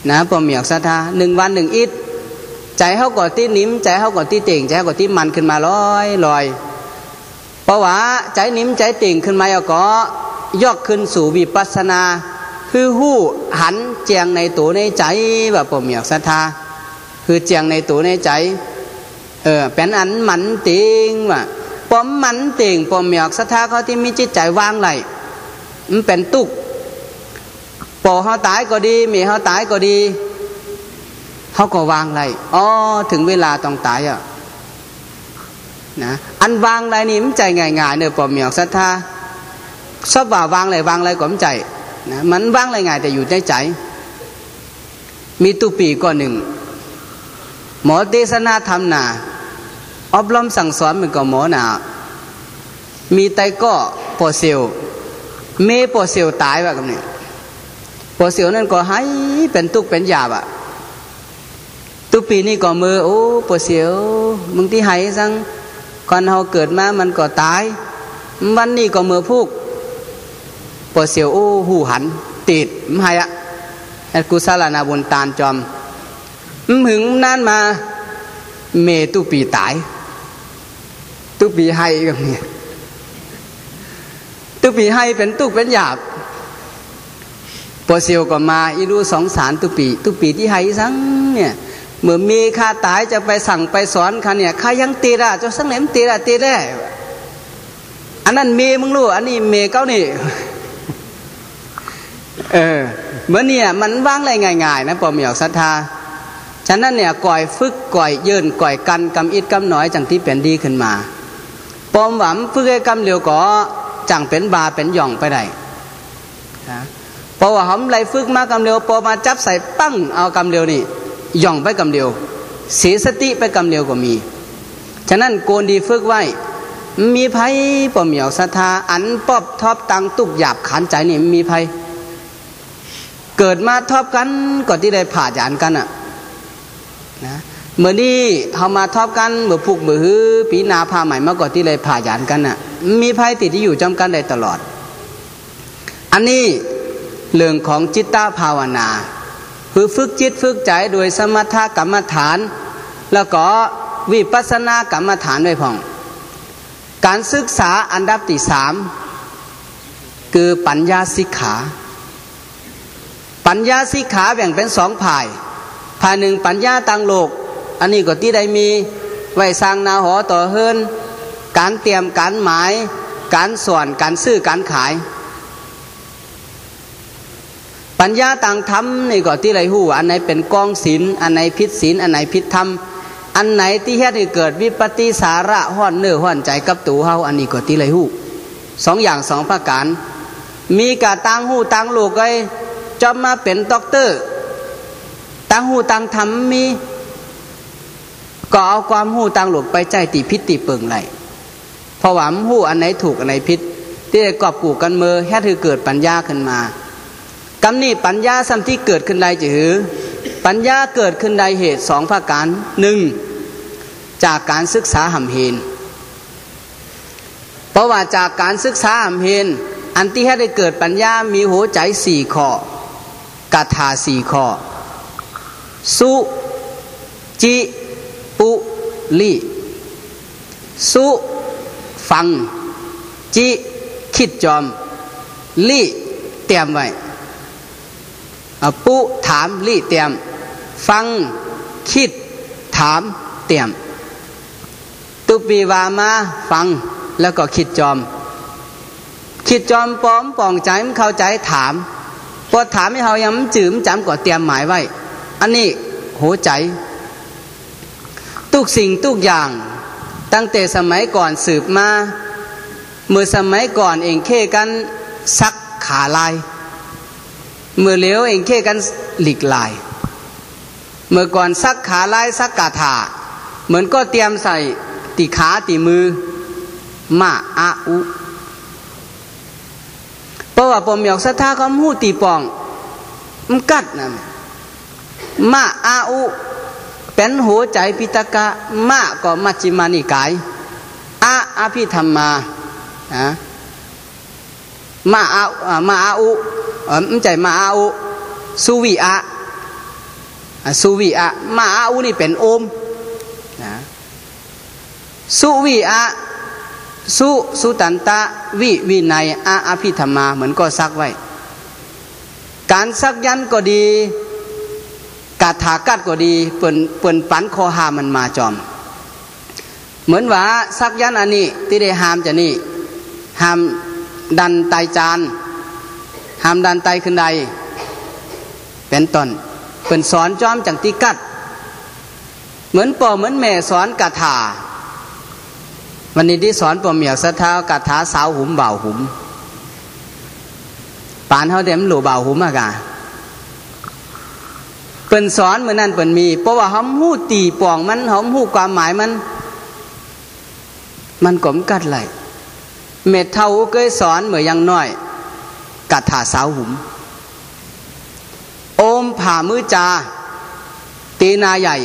นะปอมียกศรัทธาหนึ่งวันหนึ่งอิด ใจเขาก่อที่นิ่มใจเขาก่อที่เต่งใจเขาก่อที่มันขึ้นมาลอยลอยเพราะว่าใจนิ่มใจเต่งขึ้นมาแล้วก็ยกขึ้นสู่วิปัสนา คือหู้หันเจียงในตัวในใจแบบปอมียกศรัทธาคือเจียงในตัวในใจเออเป็นอันหมันเติงว่าปอมมันเติงปอมียกศรัทธาเขาที่มีจิตใจว่างไหลมันเป็นตุกปอเขาตายก็ดีเมียเขาตายก็ดี เขาก็วางไรอ๋อถึงเวลาต้องตายอะนะอันวางไรนี่มันใจง่ายๆเนี่ยปอมียกศรัทธาชอบว่าวางไรวางไรก็มใจนะมันวางไรง่ายแต่อยู่ในใจ มีตุปีก็หนึ่ง หมอเทศนาธรรมนาอบรมสั่งสอนเหมันก็หมอหนามีไตก็ปอเซลเมปอเสียวตายว่ากับเนี่ยปอเสียวนั่นก็ให้เป็นตุกเป็นหยาบอะ ตุปีนี่ก็มือโอ้ปอเสียวมึงที่ให้สังก่อนเฮาเกิดมามันก็ตาย วันนี้ก็มือพูกปอเสียวโอ้หูหัน ติดมห้อะแอกุศลนาบุญตานจอมมหึงนั่นมาเมตุปีตาย ตุปีให้กับเนี่ยตุปีให้เป็นตุกเป็นหยาบปอเซียวก็มาอีรู้สองสารตุปี ตุปีที่ให้สังเนี่ย เมื่อมีข้าตายจะไปสั่งไปสอนข้าเนี่ยข้ายังตีระจะสังเหลมตีระตีได้อันนั้นเมมึงรู้ อันนี้เมเก้านี่ เออเมื่อเนี่ย มันว่างอะไรง่าย ๆ นะปอมีออกศรัทธาฉะนั้นเนี่ยก่อยฝึกก่อยเยินก่อยกันกำอิดกำหน่อยจังที่เป็นดีขึ้นมาปอมหวัมฝึกให้กำเหลียวก็จังเป็นบาเป็นหย่องไปได้นะพราะว่าหอมไหลฝึกมากำเดียวพอมาจับใส่ปั้งเอากำเดียวนี่ ย่องไปกำเดียว เสียสติไปกำเดียวก็มี ฉะนั้นโกนดีฝึกไว้ มีภัยปอเหมียวศรัทธาอันปอบทอบตังตุกหยาบขันใจนี่มีภัยเกิดมาทอบกันก่อนที่ได้ผ่าหยานกันอะนะเมื่อนี้เขามาทอบกันเมื่อผูกเมือหือปีนาพาใหม่มาก่อนที่เลยผ่าหยานกันน่ะ มีภัยติดที่อยู่จำกันได้ตลอด อันนี้เรื่องของจิตตภาวนา คือฝึกจิตฝึกใจโดยสมถกรรมฐาน แล้วก็วิปัสสนากรรมฐานด้วยพ่อง การศึกษาอันดับที่สามคือปัญญาสิกขา ปัญญาสิกขาแบ่งเป็นสองภายภายหนึ่งปัญญาตังโลก อันนี้ก็ที่ได้มีไว้สร้างนาหอต่อเฮินการเตรียมการหมาย การส่วนการซื้อการขาย ปัญญาต่างธรรมนี่ก็ที่ไรหู้อันไหนเป็นกองศีลอันไหนพิษศีลอันไหนพิษธรรม อันไหนที่เฮ็ดให้เกิดวิปฏิสาระห้อนเนื้อห้อนใจกับตูเฮาอันนี้ก็ที่ไรหู้สองอย่างสองประการ มีกาตังหู้ตังลูกไอ้จอมมาเป็นด็อกเตอร์ตังหู้ตังธรรมมีก็เอาความหู้ตังหลบไปใจติพิษติเปิงไหลพราะว่ามันหู้อันไหนถูกอันไหนผิดที่ได้กอบกูกันเมือแค่ถือเกิดปัญญาขึ้นมา กำนี้ปัญญาสัมที่เกิดขึ้นใดจะหือ ปัญญาเกิดขึ้นใดเหตุสองประการหนึ่งจากการศึกษาหำเฮนเพราะว่าจากการศึกษาหำเฮนอันที่ให้ได้เกิดปัญญามีหัวใจสี่ข้อกาถาสี่ข้อ สุจิปุลีสุฟัง จิ คิดจอมลีเตรียมไว้ ปุถามลี่เตียม ฟังคิดถามเตียม ตุปีวามาฟังแล้วก็คิดจอม คิดจอมปอมป่องใจมันเข้าใจถามพอถามให้เขายังจืมจำก็เตรียมหมายไว้ อันนี้หัวใจ ทุกสิ่งทุกอย่าง ตั้งแต่สมัยก่อนสืบมาเมื่อสมัยก่อนเองเค่กันซักขาลาย เมื่อเลี้ยวเองเค่กันหลีกลายเมื่อก่อนซักขาลายซักกาถาเหมือนก็เตรียมใส่ตีขาตีมือมาอาอุเพราะว่าปมหยอกสัทธาเขาหูตีปองมันกัดนะมาอาอุเป็นหัวใจพิตกะมาก็มัจจิมานิกายอาอภิธรรมาอะมาอามาอาอุ เออใช่มาอาอุสุวิอะสุวิอะมาอาอุนี่เป็นโอมนะสุวิอะสุสุตันตะวิวินัยอาอภิธรรมาเหมือนก็ซักไว้ การซักยันก็ดีกาถากัดก็ดีเปิ่นเปิ่นปันคอหามันมาจอม เหมือนว่าซักยันอันนี้ที่ได้หามจะนี่หามดันไตจาน หามดันไตขึ้นใด เป็นต้นเปิ่นสอนจอมจังตีกัด เหมือนป่อเหมือนแม่สอนกาถาวันนี้ที่สอนป่อเมียวสะเท้ากาถาสาวหุมเบาหุมปานเขาเต็มหลูเบาหุมอากาเปิ่นสอนเหมือนนั่นเปิ่นมี เพราะว่าหอมหู้ตีป่องมันหอมหู้ความหมายมัน มันกลมกัดไหลเม็ดเท่าเคยสอนเหมือนยังน้อย กัดถาสาวหุม โอมผ่ามือจาตีนาใหญ่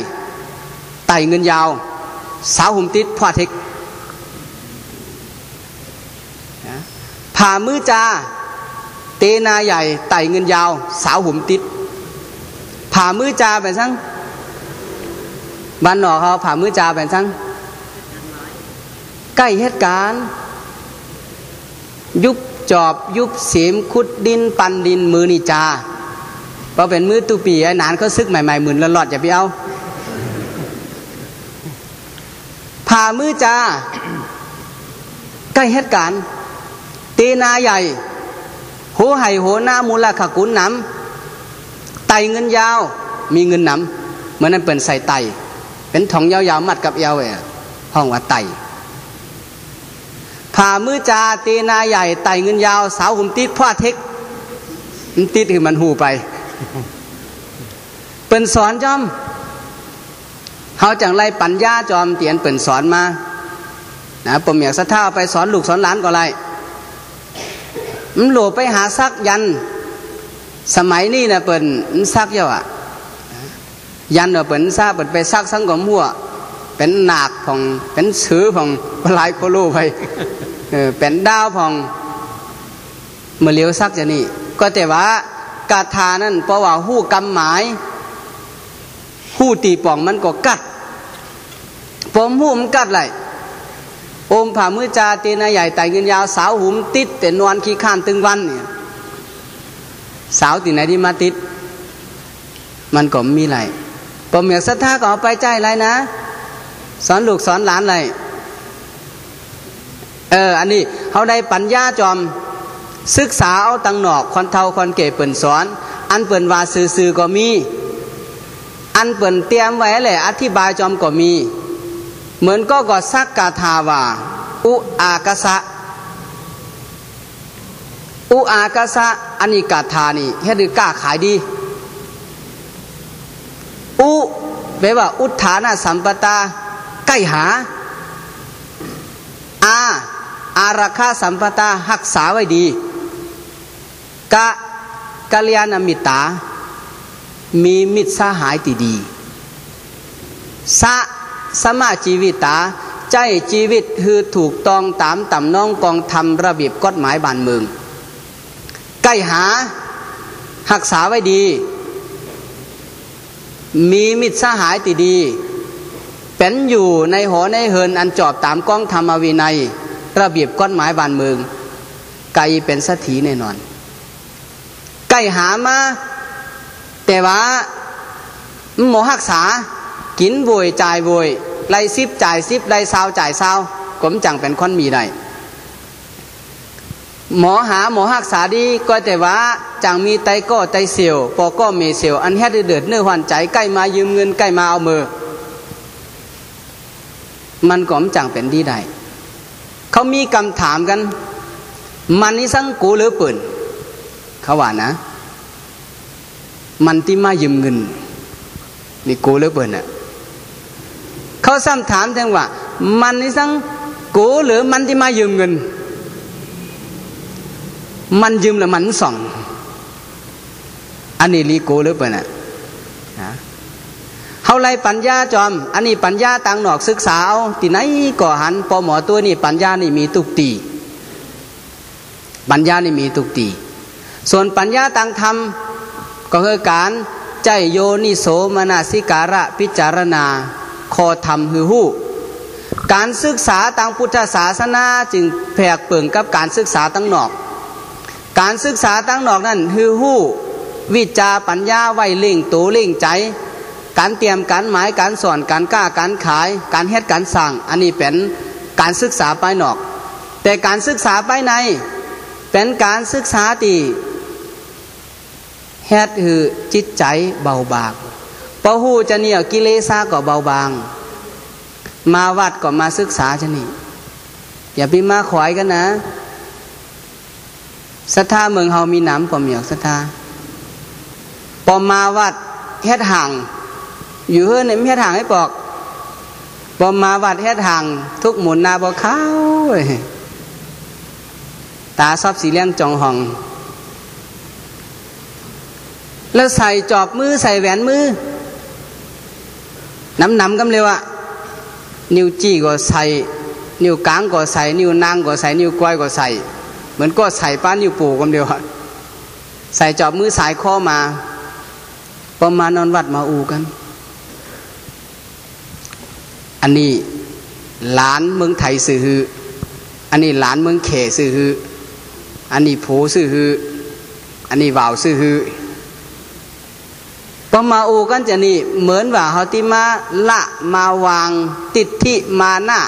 ไต่เงินยาว สาวหุมติดพอเทคผ่ามือจาเตนาใหญ่ไต่เงินยาว สาวหุมติด ผ่ามือจาเป็นซังบ้านหนอเขาผ่ามือจาเป็นซังใกล้เหตุการณ์ยุบ จอบยุบเสียมขุดดิน ปันดินมือนิจาเพราะเป็นมือตุปีไอ้นานเขาซึกใหม่ๆหมื่นละหลอดอย่าไปเอาผ่ามือจาใกล้เหตุการณ์ตีนาใหญ่โหไห่โหหน้ามูลขกุนน้ำไตเงินยาวมีเงินนำเหมือนั้นเป็นใส่ไต เป็นทองยาวๆมัดกับเอวเอห้องว่าไต ผ่ามือจาตีนาใหญ่ไตเงินยาว สาวหุ่มติดพ่อเทคมันติดคือมันหูไป เป็นสอนจอมเขาจังไรปัญญาจอมเตียนเป็นสอนมานะผมอยากสัทธาไปสอนลูกสอนหลานก็ไรมันหลไปหาซักยัน สมัยนี้นะเปิ่นซักเยอะยันเปิ่นซาเปิ่นไปซักสังกมหัวเป็นหนักของเป็นสือของลายโคโลไป เป็นดาวของเมื่อเลี้ยวซักจะนี่ก็แต่ว่ากาถานั่นเพราะว่าหู้กำหมายหู้ตีป่องมันก็กัดผมหู้มันกัดไรโอมผ่ามือจาเตนาใหญ่ไต่เงินยาวสาวหุมติดแต่นวลขี้ข้านตึงวันเนี่ยสาวที่ไหนที่มาติด มันก็มีไรปมเมียศรัทธาก็เอาไปใจไรนะ สอนลูกสอนหลานไร เอออันนี้เขาได้ปัญญาจอม ศึกษาเอาตังหนอกคอนเทาคอนเกเปิ่นสอน อันเปิ่นวาซื่อๆก็มี อันเปิ่นเตรียมไว้แหละ อธิบายจอมก็มี เหมือนก็ก็ซักกาทาวาอุอากะสะอุอากาสะอันนี้กาธานี่เฮ็ดกล้าขายดีอุแปลว่า อุทานาสัมปตาใกล้หาอา อาราคาสัมปตาหักษาไว้ดีกะกัลยาณมิตา มีมิตรสหายตีดีสะสมาชีวิตาใจชีวิตคือถูกต้องตามต่ำน้องกองทำระเบียบกฎหมายบ้านเมืองใกล้หาหักษาไว้ดี มีมิตรสหายตีดี เป็นอยู่ในหอในเฮินอันจอบตามกองธรรมวินัย ระเบียบกฎหมายบ้านเมือง ไกลเป็นสัถีแน่นอนใกล้หามา แต่ว่าหมอหักษา กินบวยจ่ายบวยไล่ซิบจ่ายซิบไล่ซาวจ่ายซาวกมจังเป็นคนมีได้หมอหาหมอหักษาดีก็แต่ว่าจังมีไตก็ไตเสียวปอก็เมเสียวอันแฮดเดือดเนื้อหวันใจใกล้มายืมเงินใกล้มาเอามือ มันก็มจังเป็นดีได้ เขามีคำถามกัน มันนี่สังกูหรือปืนเขาว่านะ มันที่มายืมเงิน นี่กูหรือเปืนอะเขาซ้ำถามถึงว่า มันนี่สังกูหรือมันที่มายืมเงิน มันยืมหรือมันส่อง อันนี้ลีกูหรือเปล่าน่ะ เฮาไล่ปัญญาจอม อันนี้ปัญญาต่างหนอกศึกษาเอาที่ไหนก่อหันปอหมอตัวนี้ปัญญานี่มีตุกตีปัญญานี่มีตุกตีส่วนปัญญาต่างธรรมก็คือการใจโยนิโสมนาสิการะพิจารณาคอธรรมฮือหู้การศึกษาทางพุทธศาสนาจึงแผกเปิงกับการศึกษาตั้งนอก การศึกษาตั้งนอกนั่นฮือหู้ วิจาปัญญาไวเล่งตูเล่งใจ การเตรียมการหมายการสอนการกล้าการขาย การเฮ็ดการสั่งอันนี้เป็นการศึกษาไปนอก แต่การศึกษาไปใน เป็นการศึกษาตีเฮ็ดคือจิตใจเบาบางพอหูจะเนี่ยกิเลสาก็เบาบาง มาวัดก็มาศึกษาชนี่อย่าไปมาขวายกันนะศรัทธาเมืองเฮามีน้ำปอมเหมียวศรัทธาปอมาวัดเฮ็ดห่าง อยู่เฮือนเนี่ยเฮ็ดห่างให้ปอกปอมมาวัดเฮ็ดห่าง ทุกหมุนนาบ่เข้าตาซอบสีเลี้ยงจองห้อง แล้วใส่จอบมือใส่แหวนมือน้ำน้ำกำเร็วอะนิ้วจี้ก็ใส่ นิ้วกลางก็ใส่ นิ้วนางก็ใส่ นิ้วก้อยก็ใส่ เหมือนก็ใส่ป้านิ้วปู่กำเดียวใส่จอบมือสายข้อมาประมาณนอนวัดมาอูกัน อันนี้หลานเมืองไทยสื่อฮืออันนี้หลานเมืองเขสื่อฮืออันนี้โผสื่อฮืออันนี้ว่าวสื่อฮือพอมาอูกันจะนี่เหมือนว่าเฮาที่มาละมาวางติดที่มาหน้า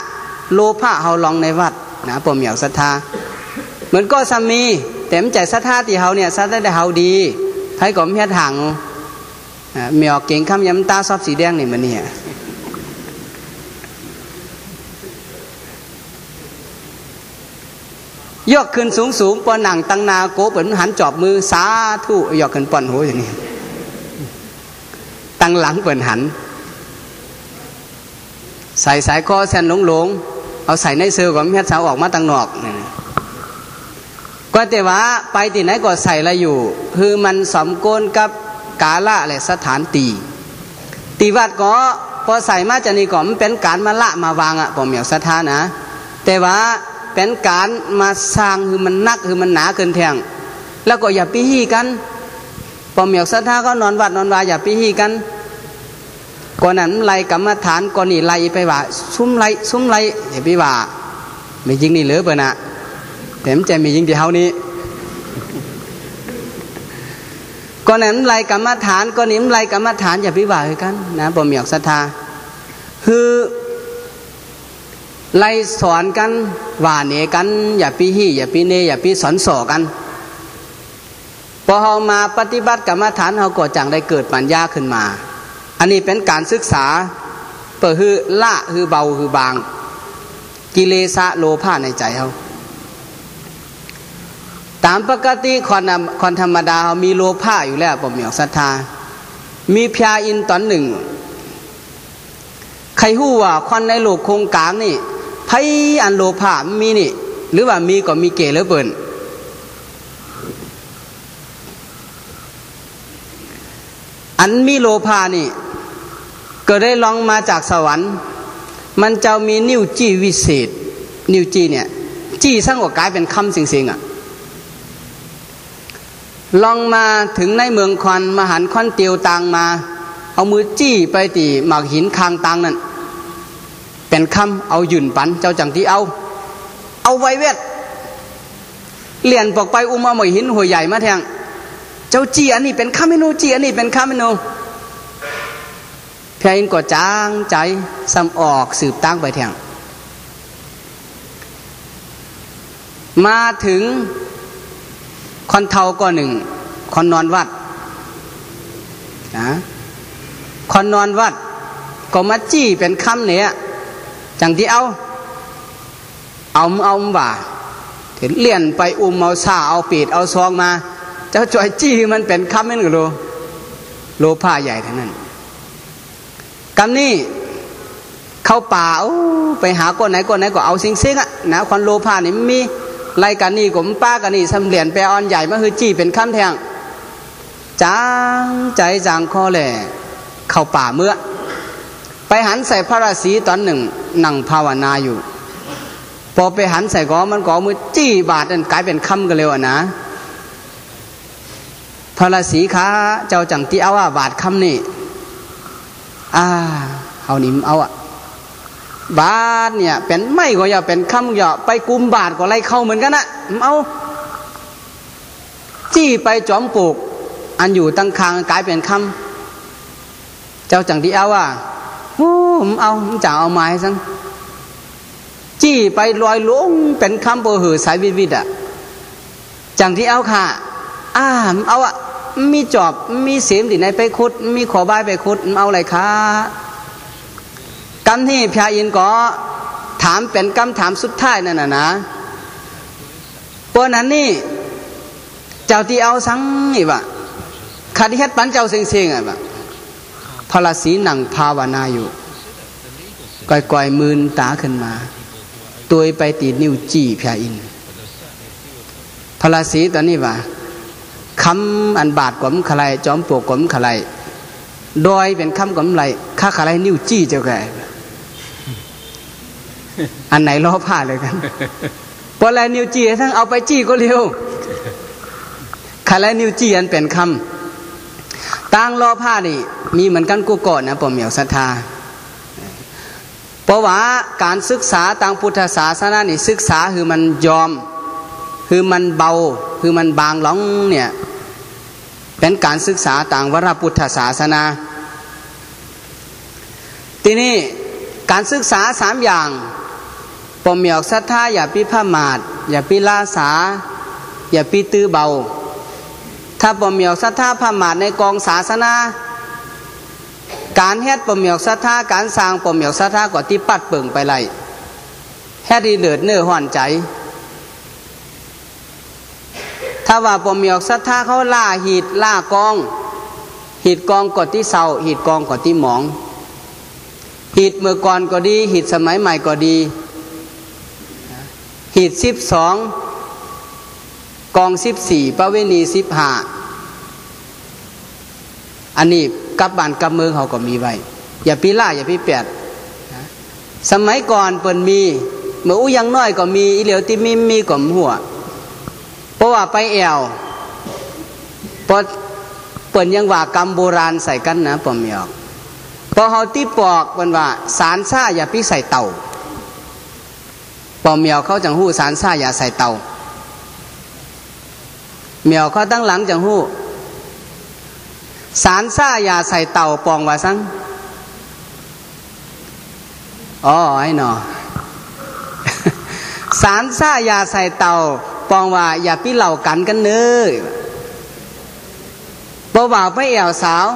โลภะเฮาลองในวัดนะปมเหมียวศรัทธา เหมือนก็สามีเต็มใจศรัทธาที่เฮาเนี่ยศรัทธาได้เฮาดีไผก็มีทางเมียวเก่งคำยำตาซอบสีแดงนี่มันเนี่ย ยกขึ้นสูงสูงปอหนังตังนาโกเปิดหันจอบมือสาธุยกขึ้นปอนหัวอย่างนี้ตั้งหลังเปิดหัน ใส่สายคอแซนหลงหลงเอาใส่ในเสื้อของแม่สาวออกมาตั้งนอกก็แต่ว่าไปที่ไหนก็ใส่ละไรอยู่ คือมันสมโกนกับกาละและสถานตีตีวัดก็พอใส่มาจะนี่ก็มันเป็นการมาละมาวางอะปอมเหมียวสถานะ แต่ว่า เป็นการมาสร้างคือมันนักคือมันหนาเกินแทงแล้วก็อย่าปีฮีกันปอมเหมียวสถาก็นอนวัดนอนวาอย่าปีฮีกันก่อนนั้นไล่กรรมฐานก่อนนี่ไล่ไปว่าซุ้มไล่ซุ้มไล่อย่าไปว่าไม่จริงนี่เหลือเปล่านะแต่มันจมีจริงที่เฮานี้ก่อนนั้นไล่กรรมฐานก่อนนี้ไล่กรรมฐานอย่าไปว่าคือกันนะบ่มีออกศรัทธาคือ ไล่สอนกันว่าเนกัน อย่าปีฮี่อย่าปีเนอย่าปีสอนสอกัน พอเฮามาปฏิบัติกรรมฐานเฮาก็จังได้เกิดปัญญาขึ้นมา อันนี้เป็นการศึกษาเปิดคือละคือเบาคือบาง กิเลสะโลภะในใจเขาตามปกติคนคนธรรมดาเขามีโลภะอยู่แล้วผมเหมียวศรัทธา มีพยาอินตอนหนึ่งใครหู้ว่าคนในโลกโครงกลางนี่ ไพอันโลภะมีนี่ หรือว่ามีก็มีเกหรือเปิ่นอันมีโลภานี่ ก็ได้ลองมาจากสวรรค์ มันจะมีนิ้วจี้วิเศษ นิ้วจี้เนี่ย จี้สร้างว่ากลายเป็นคำสิ่งๆอะ ลองมาถึงในเมืองควันมหันควันเตียวตังมา เอามือจี้ไปตีหมากหินคางตังนั่น เป็นคำเอายุ่นปันเจ้าจังที่เอา เอาไว้เวทเลียนปอกไปอุมาหมากหินหัวใหญ่มาแทงเจ้าจี้อันนี้เป็นคำเมนูจี้อันนี้เป็นคำเมนูเพียงก็จางใจซ้ำออกสืบตั้งไปแทงมาถึงคอนเทาก็หนึ่งคอนนอนวัดนะคอนนอนวัดก็มาจี้เป็นคำเนี่ย ที่เอาเอาเอาบ่าเห็นเลี่ยนไปอุ้มเอาซาเอาปีดเอาซองมา เจ้าจอยจี้มันเป็นคำนั่นก็โลโลผ้าใหญ่ทั้งนั้นกำนี้เข้าป่าไปหาก้นไหนก้นไหนก็เอาสิงซิงอะนะคอนโลผ้านี่มีไล่กันนี่ผมป้ากันนี่สำเหรียญแปออนใหญ่มาคือจี้เป็นข้ามแทงจางใจจางคอแหล่เข้าป่าเมื่อ ไปหันใส่พระราศีตอนหนึ่งนั่งภาวนาอยู่ พอไปหันใส่กอมันกอมือจี้บาดนันกลายเป็นคำกันเร็วนะพระราศีค้าเจ้าจังที่เอาว่าบาดคำนี่อ่าเอานิ่มเอาอะบาทเนี่ยเป็นไม่ก็อย่าเป็นคำอย่าไปกุมบาทก็ไรเข้าเหมือนกันนะเอาจี้ไปจอมปลูก อันอยู่ตั้งคางกลายเป็นคำเจ้าจังที่เอาว่า โอ้เอาจังเอาไม้ซังจี้ไปลอยลงเป็นคำโบหือสายวิวิดอะจังที่เอาค่ะอ่าเอาอะมีจอบมีเสียมที่ไหนไปคุด มีขอบายไปคุดเอาอะไรคะกำที่พระอินก็ถามเป็นคำถามสุดท้ายนั่นน่ะนะปนั้นนี่ เจ้าที่เอาสังอีวะขัดที่ฮัดปันเจ้าเสียงๆอะบะพระศีหนังภาวนาอยู่ ก่อยๆมืนตาขึ้นมาตัวไปตีนิ้วจี้พระอินพระศีตอนนี้ว่าคำอันบาดกลมขลายจอมปวกกลมขลายโดยเป็นคำกลมไหลข้าขลายนิ้วจี้เจ้าแก่อันไหนล้อผ้าเลยกันพอแลนิ้วจี้ทั้งเอาไปจี้ก็เร็วคาแลนิวจี้อันเป็นคำต่างล้อผ้านี่มีเหมือนกันกูก่อนนะปอมเหมียวศรัทธา เพราะว่าการศึกษาต่างพุทธศาสนานี่ศึกษาคือมันยอม คือมันเบา คือมันบางหลงเนี่ยเป็นการศึกษาต่างวรพุทธศาสนา ทีนี้การศึกษาสามอย่างปมเหมียวศรัทธาอย่าปีผ้ามาดอย่าปีลาสา อย่าปีตื้อเบา ถ้าปมเหมียวศรัทธาผ้ามาดในกองศาสนา การเฮ็ดปมเหมียวศรัทธาการสร้างปมเหมียวศรัทธาก็ที่ปัดเปิงไปไรเฮ็ดดีเลือดเนื้อห่อนใจ ถ้าว่าปมเหมียวศรัทธาเขาล่าหีดล่ากอง หีดกองกดที่เศร้าหีดกองกดที่หมอง หีดเมื่อก่อนก็ดีหีดสมัยใหม่ก็ดีหีดสิบสองกองสิบสี่ประเวณีสิบห้าอันนี้ กับบ้านกับเมืองเขาก็มีไว้ อย่าพีล่าอย่าพีแปดสมัยก่อนเปิ่นมีเมื่ออุ้ยังน้อยก็มีอีเหลียวที่มีมีก่มหัว เพราะว่าไปแอวพอเปิ่นยังว่ากรรมโบราณใส่กันนะปอมยอกพอเขาที่ปอกเปิ่นว่าสารซ่าอย่าพี่ใส่เต่าปอมเมียวเขาจังหู้สารซ่าอย่าใส่เตาเมียวเขาตั้งหลังจังหู้ สารซ่ายาใส่เตาปองว่าซังอ๋อไอ้หนอสารซ่ายาใส่เตาปองว่า อย่าพี่เหล่ากันกันเนื้อปบ่าวไม่แอวสาว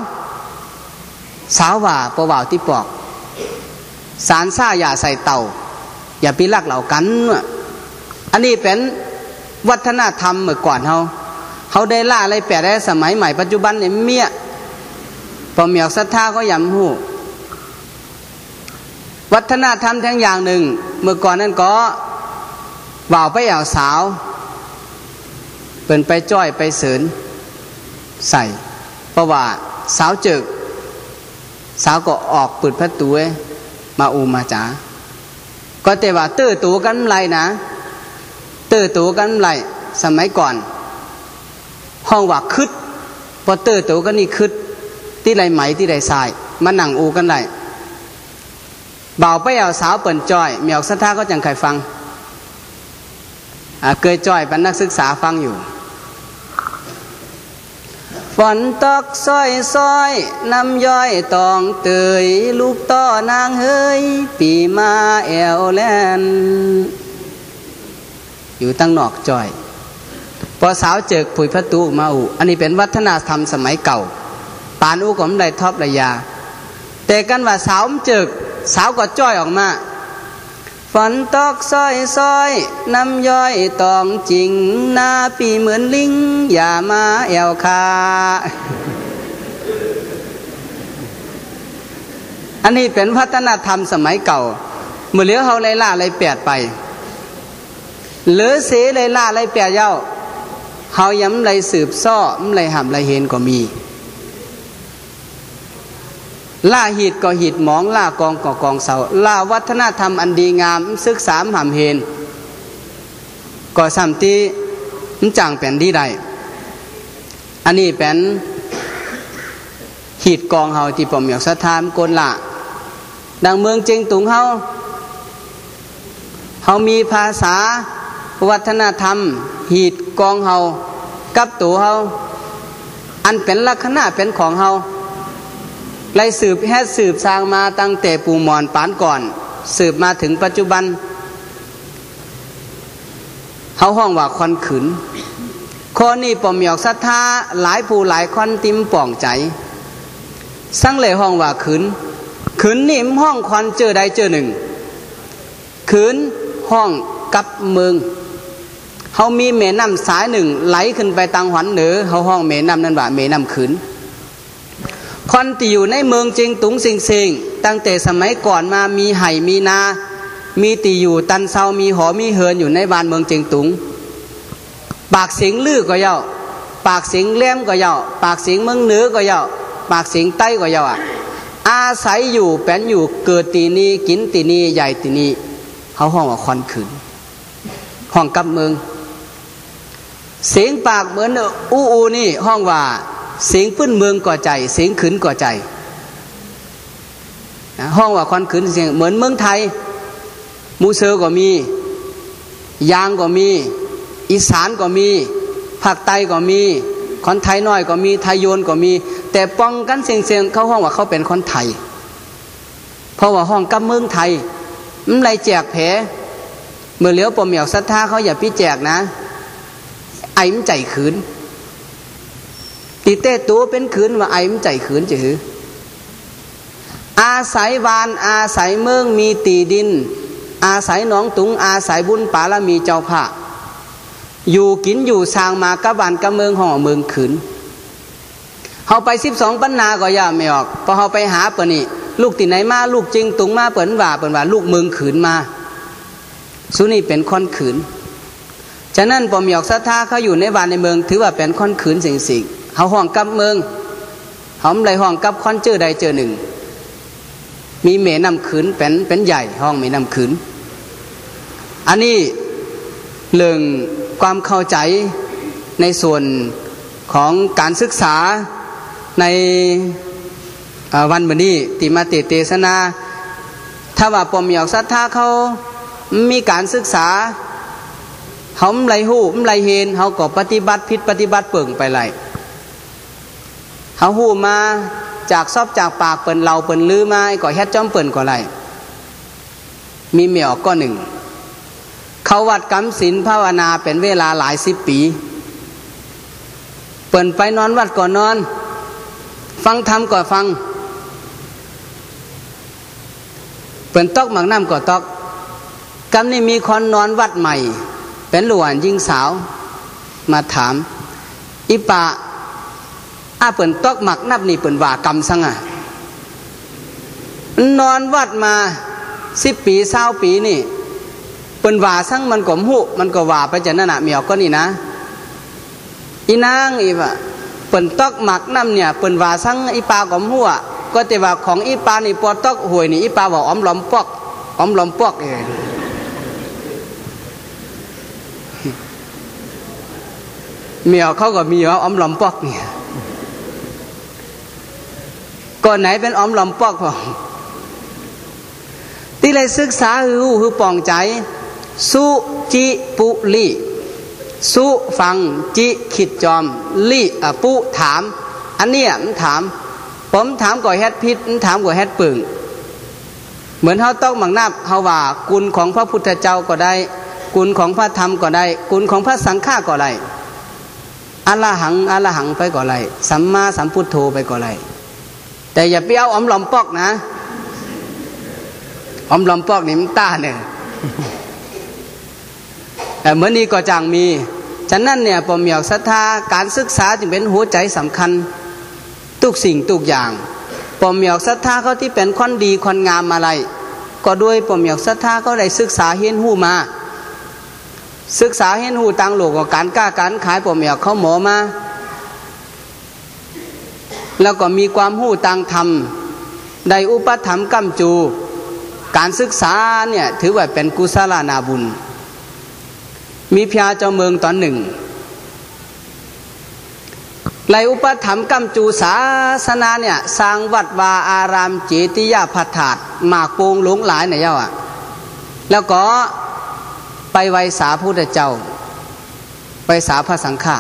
สาวว่าปบ่าวที่ปอก สารซ่าอย่าใส่เตาอย่าไปลักเหล่ากัน อันนี้เป็นวัฒนธรรมเมื่อก่อนเขาเขาได้ล่าอะไรแปลได้สมัยใหม่ปัจจุบันเนี่ยเมีย พอเมียวศรัทธาก็ยำหูวัฒนธรรมทั้งอย่างหนึ่ง เมื่อก่อนนั้นก็บ่าวไปเอาสาว เปิ่นไปจ้อยไปเสริญใส่เพราะว่าสาวจึก สาวก็ออกปิดประตูมาอูมาจ๋าก็แต่ว่าตื้อตูกันไรนะ ตื้อตูกันไรสมัยก่อน ห้องว่าคึดพอตื้อตูกันนี่คึด ที่ไรไหมที่ไรทรายมานั่งอูกันไรบ่าวไปเอาสาวเปิ่นจ้อยเมียวสัทธาก็จังใครฟังเกยจ้อยเป็นนักศึกษาฟังอยู่ฝนตกซอยซอยน้ำย้อยตองเตยลูกต้อนางเฮยปีมาแอวแลนอยู่ตั้งนอกจอย พอสาวเจกผุยพระตูมาอูอันนี้เป็นวัฒนธรรมสมัยเก่าานอูก็มได้ทอประยา แต่กันว่าสาวเจกสาวก็จ้อยออกมาฝนตกซอยซอยน้ำย้อยตองจริงหน้าปีเหมือนลิง อย่ามาแอวคา อันนี้เป็นพัฒนธรรมสมัยเก่าเมื่อเหลือเขาไล่ล่าไล่แปดไป หรือเสไล่ล่าไล่แปดเย้าเขาย้ำไล่สืบซ่อมไล่หำไล่เห็นก็มี ล่าหิดก็หิดหมองล่ากองก็กองเสาล่าวัฒนธรรมอันดีงาม ศึกษาหำเฮนก็สัมตีมันจังเป็นดีใดอันนี้เป็นหิดกองเฮาที่ปอมเหมียวสะทานกนละดังเมืองเจงตุงเฮาเฮามีภาษาวัฒนธรรม หีดกองเฮากับตัวเฮาอันเป็นลักษณะเป็นของเฮา ไล่สืบแห่สืบสร้างมาตั้งแต่ปูหมอนปานก่อน สืบมาถึงปัจจุบันเขาห้องว่าคอนขืนคนนี้ปอมหยอกศรัทธาหลายผู้หลายคอนติมป่องใจสั่งเลยห้องว่าขืนขืนนิ่มห้องคอนเจอใดเจอหนึ่งขืนห้องกับเมืองเขามีเมน้ำสายหนึ่งไหลขึ้นไปตังหวันเหนือเขาห้องเมน้ำนั่นว่าเมน้ำขืน คนที่อยู่ในเมืองจริงตุงสิงเซงตั้งแต่สมัยก่อนมามีไห่มีนา มีตีอยู่ตันเซามีหอมีเฮินอยู่ในบ้านเมืองจริงตุง ปากเสียงลือก็เย่าปากเสียงเลี้ยมก็เย่าปากเสียงเมืองเหนือก็เย่าปากเสียงใต้ก็เย่าอะอาศัยอยู่แป้นอยู่เกิดตีนี้กินตีนี้ใหญ่ตีนี้เขาห้องว่าคอนขืนห้องกับเมือง เสียงปากเหมือนอูอูนี่ห้องว่า เสียงพื้นเมืองก่อใจ เสียงขืนก่อใจห้องว่าควันขืนเสียงเหมือนเมืองไทย มูเซอร์ก็มี ยางก็มี อีสานก็มีภาคใต้ก็มีคนไทยน้อยก็มีไทยโยนก็มี แต่ป้องกันเสียงเสียงเขาห้องว่าเขาเป็นคนไทย เพราะว่าห้องกับเมืองไทยมันไรแจกแผลเมื่อเลี้ยวปมเหมียวศรัทธาเขาอย่าพี่แจกนะ ไอ้มันใจขืน ตีเต้ตัวเป็นขืนว่าไอ้มันใจขืนจืออาศัยวานอาศัยเมืองมีตีดิน อาศัยหนองตุง อาศัยบุญปาละมีเจ้าพระอยู่กินอยู่สร้างมากะบานกะเมืองห่อเมืองขืนเขาไปสิบสองปัญนาก็ย่าไม่ออกพอเขาไปหาเปินี่ลูกตีไหนมาลูกจริงตุงมาเปินว่าเปินว่าลูกเมืองขืนมาสุนี่เป็นคนขืน ฉะนั้นปอมหยอกสัทธาเขาอยู่ในบ้านในเมือง ถือว่าเป็นคนขืนสิ่งสิ่ง เขาห้องกับเมืองเขาเลยห้องกับคอนเจอใดเจอหนึ่ง มีเมนำขืนเป็นเป็นใหญ่ห้องเมนำขืน อันนี้เรื่องความเข้าใจในส่วนของการศึกษาในวันวันนี้ติมาเตเตสนา ถ้าว่าปมหยอกศรัทธาเขามีการศึกษาเขาไรหูไรเห็นเขาก็ปฏิบัติผิดปฏิบัติเปิ่งไปไร เขาหูมาจากซอบจากปากเปิ่นเราเปิ่นลือมาก็แฮดจ้อมเปิ่นก็ไรมีเมียก็หนึ่ง เขาวัดกำศีลภาวนาเป็นเวลาหลายสิบปี เปิ่นไปนอนวัดก่อนนอน ฟังธรรมก่อนฟัง เปิ่นตอกหมักน้ำก่อตอกกำนี่มีคนนอนวัดใหม่ เป็นหลวนยิงสาว มาถาม อิปะ อาเปิ่นตอกหมักนับนี่เปิ่นว่ากรรมสังอะนอนวัดมาสิบปีเศร้าปีนี่เปิ้นว่าสั่งมันก็หูมันก็ว่าไปจากนั่นน่ะเมียวก็นี่นะ อีนางอีว่าเปิ้นตอกหมักน้ำเนี่ยเปิ้นว่าสั่งอีปลาก็หัวก็แต่ว่าของอีปลานี่ปอตอกหวยนี่อีปลาว่าอ้อมล้อมปอกอ้อมล้อมปอกเองเมียวเขาก็มีว่าอ้อมล้อมปอกเนี่ย ก่อนไหนเป็นอ้อมลอมปอกพองที่เลยศึกษาฮือฮือปองใจ สุจิปุลีสุฟังจิขิดจอมลีปุถาม อันเนี้ยมันถาม ผมถามก่อแฮดพิษถามก่อแฮดปึงเหมือนเขาต้องมังนับเขาว่ากุลของพระพุทธเจ้าก็ได้ กุลของพระธรรมก็ได้ กุลของพระสังฆาก็ได้อัลหังอัลหังไปก็ไรสัมมาสัมพุทโธไปก็ไร แต่อย่าไปเอาอมลอมปอกนะอมลอมปอกนี่มันต้าเนี่ยแต่เมื่อนี้ก็จางมี ฉะนั้นเนี่ยปมเหมียวศรัทธาการศึกษาจึงเป็นหัวใจสำคัญ ทุกสิ่งทุกอย่างปมเหมียวศรัทธาเขาที่เป็นคนดีคนงามอะไร ก็ด้วยปมเหมียวศรัทธาเขาได้ศึกษาเฮียนหูมา ศึกษาเฮียนหูตังหลวกการกล้าการขายปมเหมียวเขาหมอมา แล้วก็มีความหู้ตังธรรมได้อุปถัมกัมจู การศึกษาเนี่ยถือว่าเป็นกุศลานาบุญ มีพญาเจ้าเมืองตอนหนึ่งไลอุปถัมกัมจูศาสนาเนี่ยสร้างวัดวาอารามเจติยาพัฒาดหมากโปงหลงหลายเนี่ยเจ้าอะแล้วก็ไปไวสาพุทธเจ้า ไปสาพระสังฆา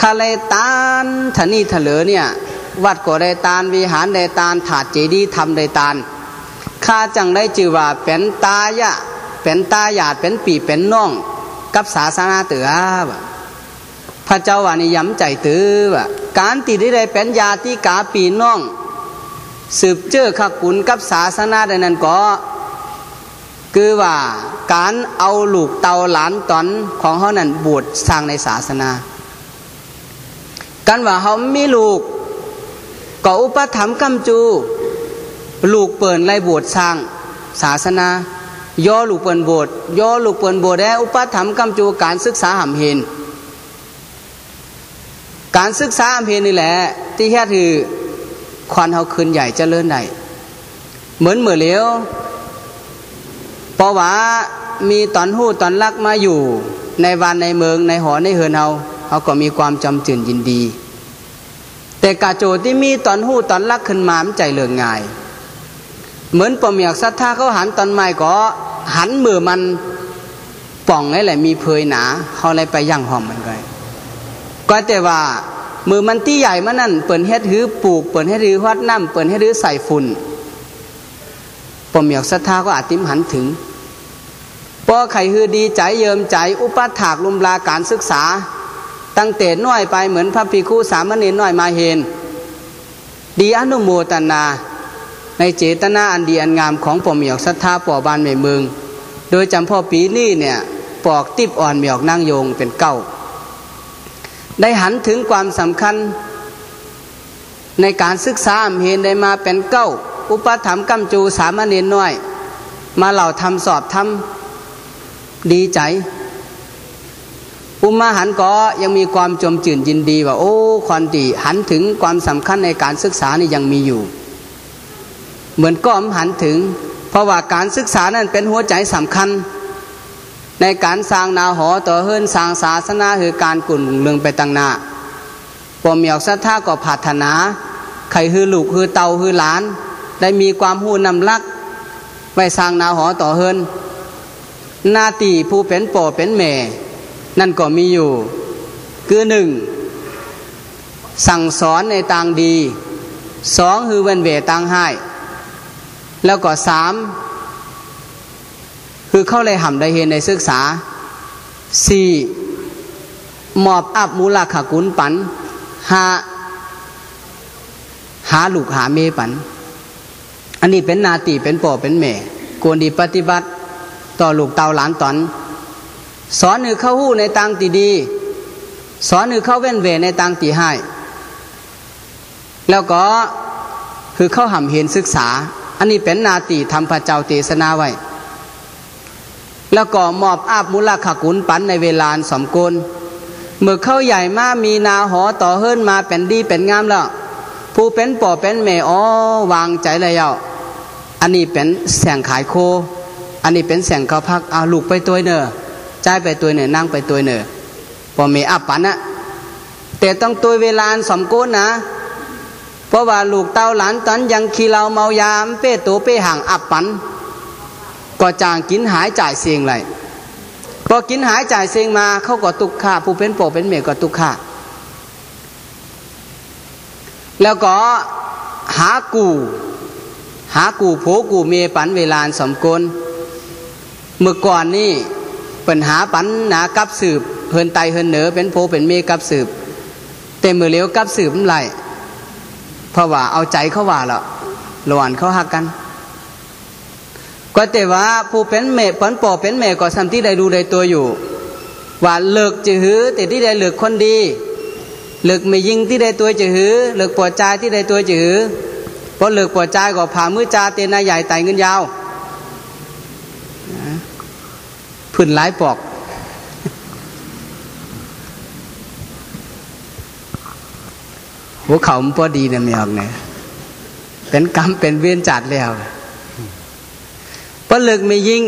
คาเลตานทนีเถลอเนี่ย วัดก็ได้ตานวิหารได้ตานถาดเจดีย์ทำได้ตานข้าจังได้จือว่าเป็นตายะเป็นตาหยาดเป็นปีเป็นน่อง กับศาสนาเตือพระเจ้าวานิย้ำใจตือว่าการติดได้เป็นญาติกาปีน้อง สืบเจอขกุลกับศาสนาใดนั้นก็คือว่าการเอาลูกเตาหลานตอนของเขานั้นบวชสร้างในศาสนา กันว่าเขามีลูก ก็อุปถัมภ์กำจูลูกเปิดไล่บวชสร้างศาสนา ย่อลูกเปินโบสย่อลูกเปินโบสได้อุปถัมภ์กำจูการศึกษาหำเห็นการศึกษาหำเห็นนี่แหละ ที่แค่ถือควันเฮาคืนใหญ่เจริญได้เหมือนเหมือเลี้ยวเพราะว่ามีตอนหู้ตอนลักมาอยู่ในวันในเมืองในหอในเฮือนเฮาเขาก็มีความจำจืนยินดี แต่กาโจที่มีตอนหู้ตอนลักขึ้นมามันใจเลืองง่าย เหมือนปมอยากศรัทธาเขาหันตอนใหม่ก็หันมือมันป่องไอ้แหละมีเพยหนาเขาเลยไปย่างหอมมันไปก็แต่ว่ามือมันที่ใหญ่มานั่นเปิดเฮ็ดหือปลูกเปิดเฮ็ดหือวัดน้ำเปิดเฮ็ดหือใส่ฝุ่นปมอยากศรัทธาก็อาจติมหันถึงพอไข่ฮือดีใจเยิมใจอุปถากลุมลาการศึกษา ตั้งแต่น้อยไปเหมือนพระพิคูสามเณรน้อยมาเห็น ดีอนุโมตนา ในเจตนาอันดีอันงามของปอมเหมียวศรัทธาปอบานแม่เมือง โดยจำพ่อปีนี่เนี่ยปอกติบอ่อนเหมียวนั่งโยงเป็นเก้า ได้หันถึงความสำคัญในการศึกษาเห็นได้มาเป็นเก้า อุปถัมภ์กำจูสามเณรน้อย มาเหล่าทำสอบทำดีใจ อุมาหันก็ยังมีความจมจื่นยินดีว่าโอ้ความดีหันถึงความสำคัญในการศึกษานี่ยังมีอยู่ เหมือนก้อมหันถึง เพราะว่าการศึกษานั้นเป็นหัวใจสำคัญ ในการสร้างนาหอต่อเฮิรนสร้างศาสนาคือการกุ่นเลืองไปตังนาปอมเมียวสัทธาก็ผัฒนาไข่คือลูกคือเตาคือหลาน ได้มีความหูนำลักไว้สร้างนาหอต่อเฮิรนนาตีผู้เป็นป่อเป็นแม่ นั่นก็มีอยู่ คือหนึ่งสั่งสอนในต่างดีสองคือเวนเวต่างให้ แล้วก็สามคือเข้าเลยห่ำได้เห็นในศึกษาสี่มอบอับมูลขากุลปันหาหาลูกหาเมปัน อันนี้เป็นนาตีเป็นป่อเป็นแม่กวนดีปฏิบัติ ต่อลูกเตาหลานตอน สอนหรือเข้าหู้ในตังตีดี สอนหรือเข้าเว้นเวในตังตีให้แล้วก็คือเข้าห่ำเห็นศึกษา อันนี้เป็นนาตีทำพระเจ้าเทศนาไว้ แล้วก็มอบอาบมุลขกุลปันในเวลาสมกุลเมื่อเข้าใหญ่มามีนาหอต่อเฮิรนมาเป็นดีเป็นงามแล้ว ผู้เป็นป่อเป็นแม่อ๋อวางใจเลยเอ้าอันนี้เป็นแสงขายโค อันนี้เป็นแสงเขาพักอาลูกไปตัวเนอ ใจไปตัวเนอนั่งไปตัวเนอพอเมอับปันนะแต่ต้องตัวเวลาสมกุลนะ เพราะว่าลูกเต้าหลานตอนยังขี้เราเมายามเป้ตัวเป้ห่างอับปัน ก็จางกินหายจ่ายเสียงไรพอกินหายจ่ายเสียงมาเขาก็ตุกข่าผู้เป็นโปเป็นเมก็ตุกข่าแล้วก็หากูหากูโผกูเมปันเวลาสมกลเมื่อก่อนนี่ ปัญหาปันหนากับสืบเฮินไตเฮินเหนือเป็นโพเป็นเมกับสืบ เต็มมือเลี้ยวกับสืบไรเพราะว่าเอาใจเขาว่าละหว่างเขาหักกัน ก็แต่ว่าผู้เป็นเมปันปอเป็นเมก็ทำที่ได้ดูได้ตัวอยู่ ว่าเลิกจะหือแต่ที่ได้เลิกคนดี เลิกไม่ยิงที่ได้ตัวจะหือเลิกปวดใจที่ได้ตัวจะหือพราะเลิกปวดใจก็ผ่ามือจาเตนายใหญ่ไตเงินยาว พื้นหลายปอก หัวเขามันพอดีนะมีออกเนี่ยเป็นกรรมเป็นเวียนจัดแล้วพราะเลิกไม่ยิ่ง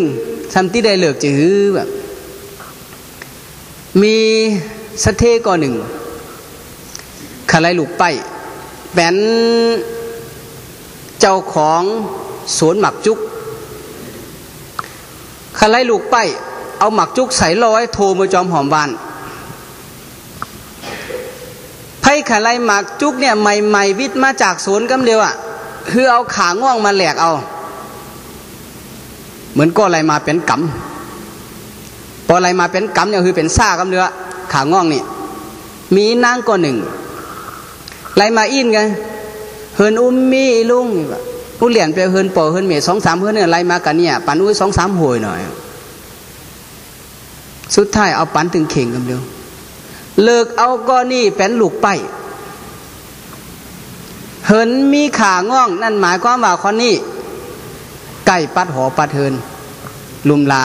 ทำที่ได้เลิกจะหือแบบมีสเทก่อหนึ่งขลายลูกไปเป็นเจ้าของสวนหมักจุกขลายลูกไป เอาหมักจุกใส่ร้อยโทรมาจอมหอมบานไพ่ขลายหมักจุกเนี่ยใหม่ๆวิทย์มาจากสวนกำเดียวอะคือเอาขาง่วงมาแหลกเอา เหมือนก็อะไรมาเป็นกำพออะไรมาเป็นกำเนี่ยคือเป็นซ่ากำเดียวขาง่วงนี่มีนางก็หนึ่งไรมาอินไงเฮินอุ้มมีลุงผู้เหรียญไปเฮินปอเฮินเมียสองสามเฮินเนี่ยไรมากันเนี่ยปันอุ้ยสองสามหวยหน่อย สุดท้ายเอาปันถึงเข่งกันเดียวเลิกเอาก้อนี่เป็นลูกไปเฮินมีขาง่องนั่นหมายความว่าคนนี้ไก่ปัดหอปัดเฮินลุมลา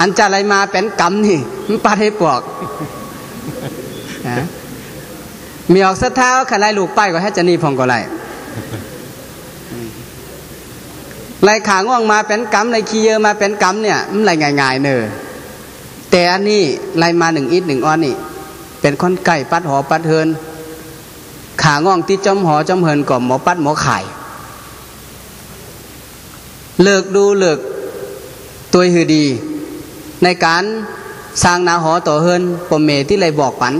อันจะอะไรมาเป็นกรรมนี่มันปัดให้ปวกมีออกสัทธาขันไรลูกไปก็ให้จะนี่พองก็ไรไรขาง่วงมาเป็นกรรมไรขี้เยอะมาเป็นกรรมเนี่ยมันไรง่ายๆเนอ แต่อันนี้ไรมาหนึ่งอิดหนึ่งอ้อนนี่ เป็นคนไก่ปัดหอปัดเฮินขาง่วงที่จมหอจมเฮินก่อหมอปัดหมอไข่เลิกดูเลิกตัวหือดี ในการสร้างนาหอต่อเฮินปมเมที่ไรบอกปัน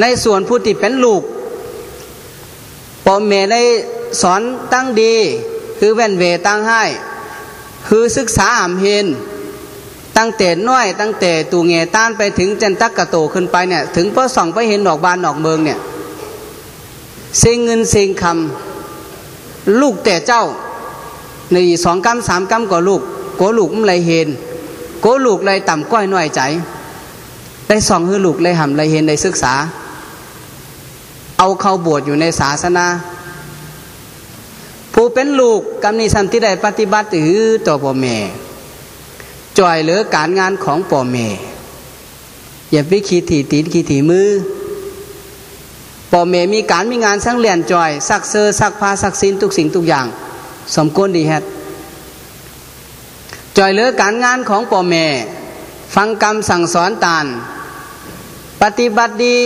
ในส่วนผู้ที่เป็นลูกปมเมได้สอนตั้งดี คือแว่นเวตั้งให้ คือศึกษาอ่ำเฮน ตั้งแต่น้อย ตั้งแต่ตูเงต้านไปถึงจันตักกะโตขึ้นไปเนี่ย ถึงพอส่องไปเห็นดอกบานดอกเมืองเนี่ยเซ็งเงินเซ็งคำลูกแต่เจ้าในสองกำสามกำก็ลูกโกลูกมันไรเห็นโกลูกไรต่ำก้อยน้อยใจได้ส่องให้ลูกไรหำไรเห็นได้ศึกษา เอาเข้าบวชอยู่ในศาสนาผู้เป็นลูกกำนี้สัมที่ได้ปฏิบัติถือต่อพ่อแม่ จ่อยเหลือการงานของพ่อแม่ อย่าไปขีดถีตีนขีดถีมือพ่อแม่มีการมีงานสร้างเลียนจ่อยสักเซอร์สักผ้าสักสินทุกสิ่งทุกอย่าง สมควรดีแฮะจ่อยเหลือการงานของพ่อแม่ ฟังกรรมสั่งสอนตานปฏิบัติดี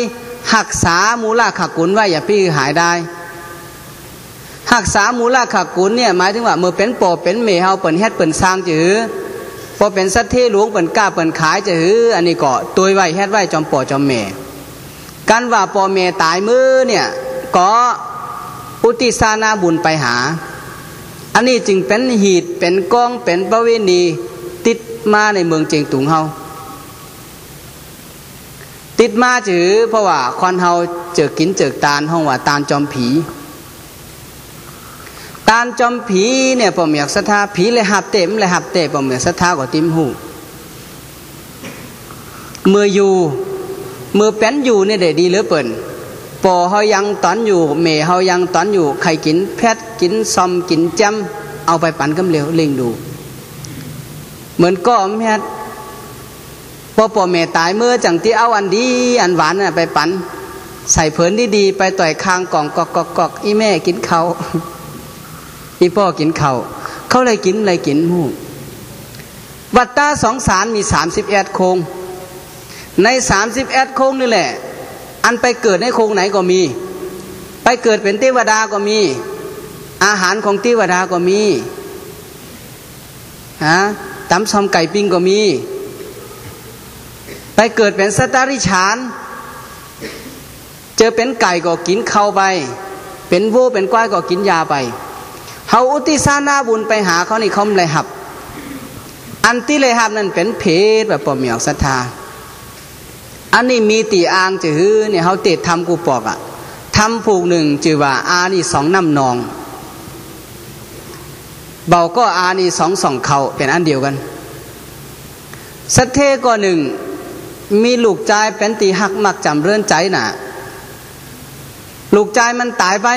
หักษามูลค่ากุลว่าอย่าพี่หายได้หักษามูลค่ากุลเนี่ยหมายถึงว่าเมื่อเป็นปอเป็นเมเฮาเปิ่นเฮ็ดเปิ่นสร้างจือ พอเป็นสัตเทหลวงเปิ่นกล้าเปิ่นขายจืออันนี้ก็ตัวไว้เฮ็ดไว้จอมปอจอมเมการว่าปอเมตายมือเนี่ยก็อุติสานาบุญไปหา อันนี้จึงเป็นหีดเป็นกองเป็นประเวณีติดมาในเมืองเจียงตุงเฮาติดมาจือเพราะว่าควันเฮาเจอกินเจอตาลห้องว่าตาลจอมผี ตาลจอมผีเนี่ยผมอยากศรัทธาผีเลยหับเต็มเลยหับเตะผมอยากศรัทธาก็ติมหูเมื่ออยู่เมื่อเป็นอยู่เนี่ยเดดีหลือเปิ่นปอเฮายังตอนอยู่เมเฮายังตอนอยู่ใครกินแพทกินซอมกินจำเอาไปปั่นกำเหลวเล่งดู เหมือนก้อมแฮดพอปอแม่ตายเมื่อจังที่เอาอันดีอันหวานน่ะไปปั่นใส่เผินดีๆไปต่อยคางกล่องกอกกอกกอกอีแม่กินเขา อีพ่อกินเขาเขาเลยกินเลยกินหมูวัดตาสองสารมีสามสิบแอดโคง ในสามสิบแอดโคงนี่แหละ อันไปเกิดในโคงไหนก็มี ไปเกิดเป็นเทวดาก็มี อาหารของเทวดาก็มีฮะตำซอมไก่ปิ้งก็มี ไปเกิดเป็นสตาริชานเจอเป็นไก่ก็กินเข้าไป เป็นวัวเป็นก้อยก็กินยาไป เฮาอุติสานาบุญไปหาเขานี่เขาเลยหับ อันที่เลยหับนั่นเป็นเพศแบบปอมเหมียวศรัทธาอันนี้มีตีอางจือเนี่ยเขาเตะทำกูปอกอะทำผูกหนึ่งจือว่าอานี่สองน้ำนอง เบาก็อานี่สองสองเขาเป็นอันเดียวกันสัทเทก็หนึ่งมีลูกใจเป็นตีหักมักจำเรื่อนใจน่ะ ลูกใจมันตายไป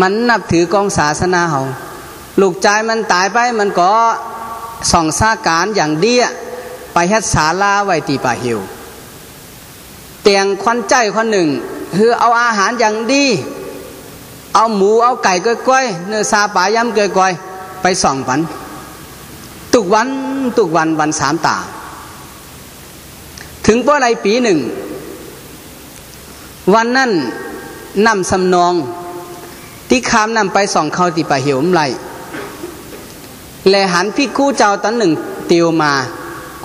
มันนับถือกองศาสนาเขาลูกใจมันตายไปมันก็ส่องซาการอย่างเดียไปเฮ็ดศาลาไว้ตีป่าหิวเตียงควันใจคนหนึ่ง คือเอาอาหารอย่างดี เอาหมูเอาไก่ก้อยๆเนื้อซาป่ายำก้อยๆไปส่องฝันตุกวันตุกวันวันสามตา ถึงเมื่อไรปีหนึ่ง วันนั้นนำสำนอง ที่คามนำไปส่องเขาติป่าหิวมไรแลหันพี่คู่เจ้าตอนหนึ่งเตียวมา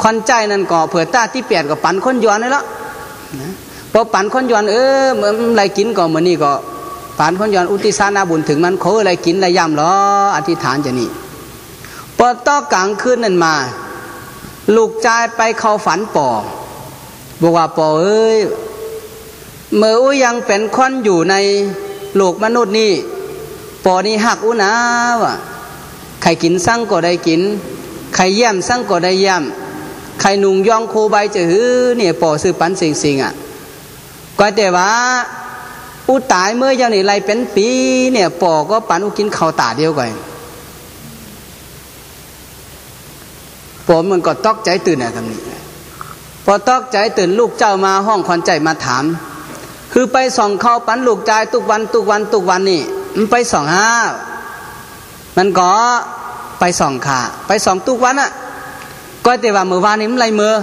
ควันใจนั่นก่อเผื่อตาที่เปลี่ยนกับปันคนย้อนนี่ละพอปันคนย้อนเออเมื่อไรกินก่อเหมือนนี่ก็ปันคนย้อนอุติสานาบุญถึงมันเขาอะไรกินอะไรย่ำหรออธิษฐานจะนี่พอต่อกลางคืนนั่นมา ลูกใจไปเข้าฝันปอบอกว่าปอเอ้ยเมื่ออุยังเป็นคนอยู่ใน โลกมนุษย์นี่ปอนี่หักอุนะวะใครกินสั่งก็ได้กิน ใครเยี่ยมสั่งก็ได้เยี่ยม ใครนุ่งยองโคใบจะหือเนี่ยปอซื้อปันสิงสิงอะก็แต่ว่าอุตายเมื่อยังนี่ไรเป็นปีเนี่ยปอก็ปันอุกินข้าวตาเดียวกันผมมันก็ตอกใจตื่นอะคำนี้พอตอกใจตื่นลูกเจ้ามาห้องควันใจมาถาม คือไปส่องเข้าปันลูกใจทุกวันทุกวันทุกวันนี่มันไปส่องห้ามันก็ไปส่องขาไปส่องทุกวันอะก็แต่ว่าเมื่อวานนี้มันไรมือ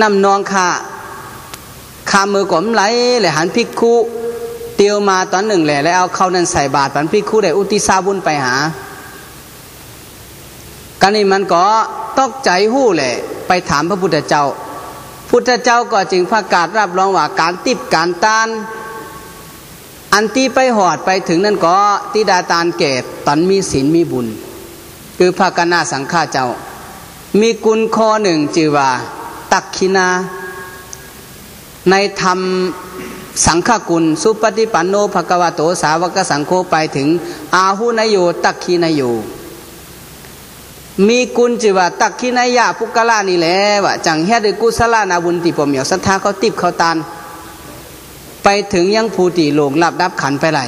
นำนองขาขามือก็มไหลเลยหันพิกคู่เตียวมาตอนหนึ่งแหละแล้วเอาเข้านั้นใส่บาตรปันพิกคู่ได้อุติซาบุญไปหากันนี้มันก็ตกใจหู้แหละ ไปถามพระพุทธเจ้า พุทธเจ้าก็จึงประกาศรับรองว่าการติบการตานอันที่ไปหอดไปถึงนั่นก็ติดาตานเกตตอนมีศีลมีบุญ คือพระกนาสังฆาเจ้า มีกุลข้อหนึ่งจือว่า ตักคินา ในธรรมสังฆกุล สุปฏิปันโนภกวโตสาวกสังโฆไปถึง อาหุนโยตักคีนโย มีกุญจิว่าตักขีนายาปุกลานี่แหละว่าจังเฮ็ดกุศลานาบุญติปมเหมียวศรัทธาเขาติบเขาตานไปถึงยังภูติโลกลับดับขันไปไหล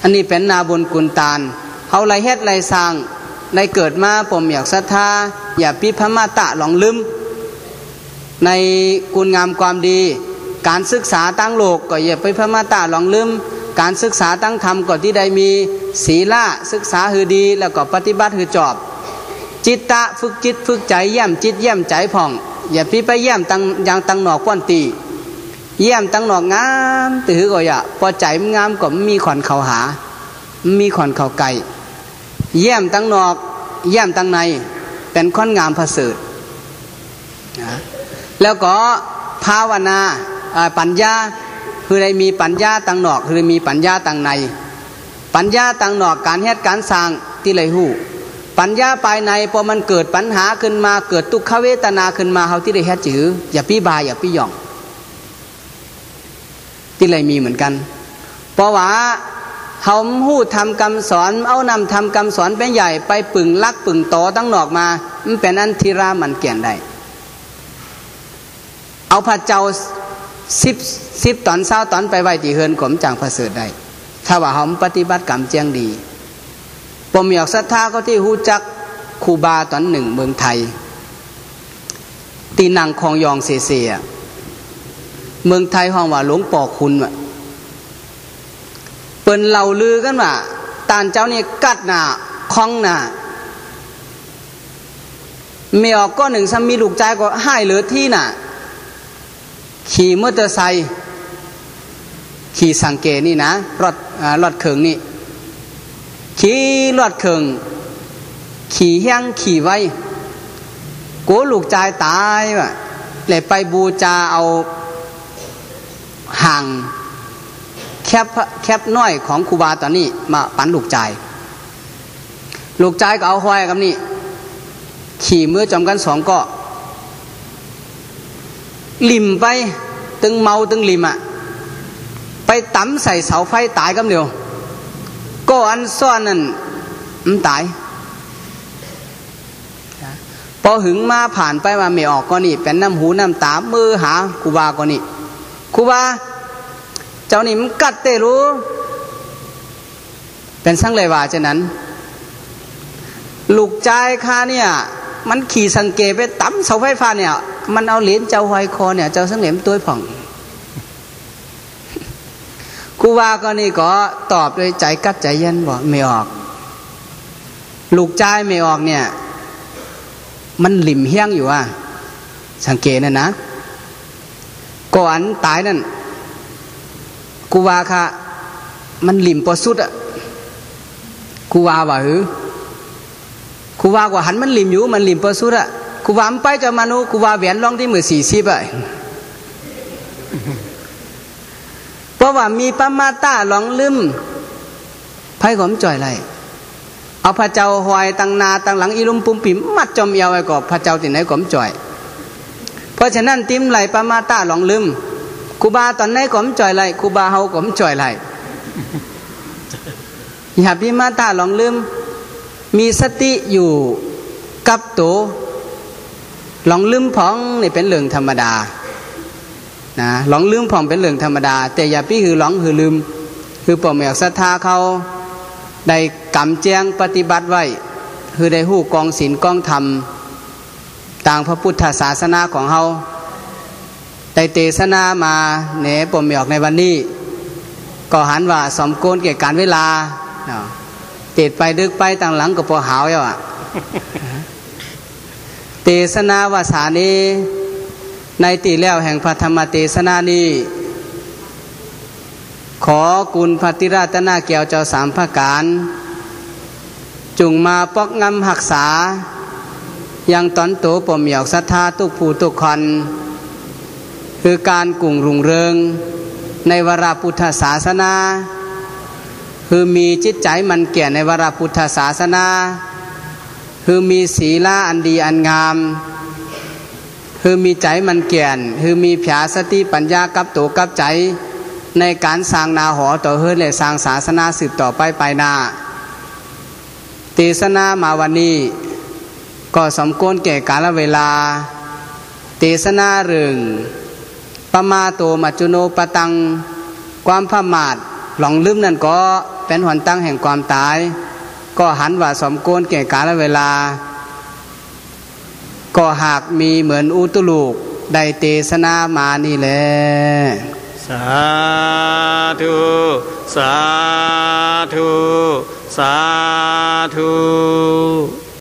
อันนี้เป็นนาบุญกุลตานเฮาไรเฮ็ดไรสร้างไรเกิดมาปมเหมียวศรัทธาอย่าพิพมาตะหลงลืมในกุลงามความดี การศึกษาตั้งโลกก็อย่าไปพมาตาหลงลืม การศึกษาตั้งธรรมก่อนที่ใดมีศีละศึกษาหือดีแล้วก็ปฏิบัติหือจอบ จิตตะฝึกจิตฝึกใจเยี่ยมจิตเยี่ยมใจผ่อง อย่าพี่ไปเยี่ยมตังอย่างตังหนอกก้อนตีเยี่ยมตังหนอกงามตือก็อย่าพอใจงามก็มีขอนเขาหา มีขอนเขาไก่เยี่ยมตังหนอกเยี่ยมตังในเป็นค้อนงามประเสริฐแล้วก็ภาวนาปัญญา คือได้มีปัญญาตังนอก คือมีปัญญาตังใน ปัญญาตังนอกการเฮ็ดการสร้างที่ไรหู้ปัญญาภายในพอมันเกิดปัญหาขึ้นมาเกิดทุกขเวทนาขึ้นมาเฮาที่ได้เฮ็ดจืออย่าพี่บายอย่าพี่หย่องที่ไรมีเหมือนกันเพราะว่าเฮาหู้ทำคำสอน เอานำทำคำสอนเป็นใหญ่ไปปึงลักปึงต่อตั้งนอกมา มันเป็นอันทีรามันเกี่ยนได้เอาพระเจ้า สิบสิบตอนเศร้าตอนไปไหวตีเฮินขมจังพระเสริฐได้ถ้าว่าหอมปฏิบัติกรรมเจียงดีปมอยากศรัทธาก็ที่ฮูจักคูบาตอนหนึ่งเมืองไทย ตีนังคองยองเสเสียเมืองไทยห้องว่าหลวงปอคุณวะเปิ้นเหล่าลือกันว่าตานเจ้านี่กัดหนาคองหนาไม่ออกก็หนึ่งซ้ำมีลูกใจก็ให้เหลือที่น่ะ ขี่มอเตอร์ไซค์ขี่สังเกนี่นะรถรถเขิงนี่ขี่รถเขิงขี่เฮียงขี่ไว้โกลูกใจตายว่ะเลยไปบูชาเอาห่างแคบแคบน้อยของครูบาตอนนี้ มาปันลูกใจลูกใจก็เอาห้อยกับนี่ขี่เมื่อจอมกันสองก็ ลิมไปตึงเมาตึงลิมอะไปตั้มใส่เสาไฟตายกำเดียวก็อันซ่อนนั่นมันตายพอหึงมาผ่านไปมาไม่ออกก็นี่เป็นน้ำหูน้ำตามือหาครูบาก็นี่ครูบาเจ้านี่มันกัดเตรู้ เป็นสังเลยว่าเช่นนั้น ลูกใจค่าเนี่ย มันขี่สังเกตไปตั้มเสาไฟฟ้าเนี่ย มันเอาเหรียญเจ้าหอยคอเนี่ยเจ้าสังเหลมตัวผ่องครูว่าก็นี่ก็ตอบด้วยใจกัดใจเย็นบอกไม่ออก ลูกใจไม่ออกเนี่ย มันหลิมเฮี้ยงอยู่ว่าสังเกตนะนะ ก่อนตายนั่นกูว่าค่ะ มันหลิมปอสุดอะกูว่าว่าหือคูว่ากว่าหันมันหลิมอยู่ มันหลิมปอร์สุดอะ คูว่ามไปจะมานุคูว่าเวียนลองที่มือสี่สิบอะเพราะว่ามีปมาต้าลองลืมไพ่ขมจ่อยไรเอาพระเจ้าหอยตังนาตังหลังอีลุมปุ่มปิมมัดจอมเยาวไอ้กอบพระเจ้าที่ไหนขมจ่อย เพราะฉะนั้นติมไหลปมาต้าลองลืมคูบาตอนไหนขมจ่อยไรคูบาเฮาขมจ่อยไรอย่าพี่มาตาลองลืมมีสติอยู่กับตัว หลงลืมพองนี่เป็นเรื่องธรรมดานะหลงลืมพองเป็นเรื่องธรรมดา แต่อย่าพี่คือหลงคือลืม คือปมอยากศรัทธาเขาได้กำแจงปฏิบัติไว้ คือได้หู้กองศีลกองธรรมต่างพระพุทธศาสนาของเขาได้เตสนามาเนปมอยกในวันนี้ ก็หันว่าสมโกนเกี่ยวการเวลาเตดไปดึกไปต่างหลังก็พอหาวย่อะ เตสนาวาสานีในตีแล้วแห่งพระธรรมเตสนานี้ขอกุลพติราตนาแก้วเจ้าสามพระการจุงมาปอกงำหักษา ยังตอนโตปมเหมียวศรัทธาตุกผู้ตุกคอนคือการกุ่งรุงเริง ในวราพุทธศาสนา คือมีจิตใจมันเกี่ยในวราพุทธศาสนา คือมีศีลาอันดีอันงาม คือมีใจมันเกี่ยน คือมีผาสติปัญญากับตัวกับใจ ในการสร้างนาหอต่อเฮือและสร้างศาสนาสืบต่อไปไปนาเตสนามาวันนี้ ก็สมควรแก่กาลเวลาเตสนาเรื่องปมาโตมัจจุโนปตัง ความพมาดหลงลืมนั่นก็เป็นหนตั้งแห่งความตาย ก็หันว่าสมโกนแก่กาลเวลา ก็หากมีเหมือนอุตุลูกได้เตสนามานี่แหละสาธุ สาธุ สาธุ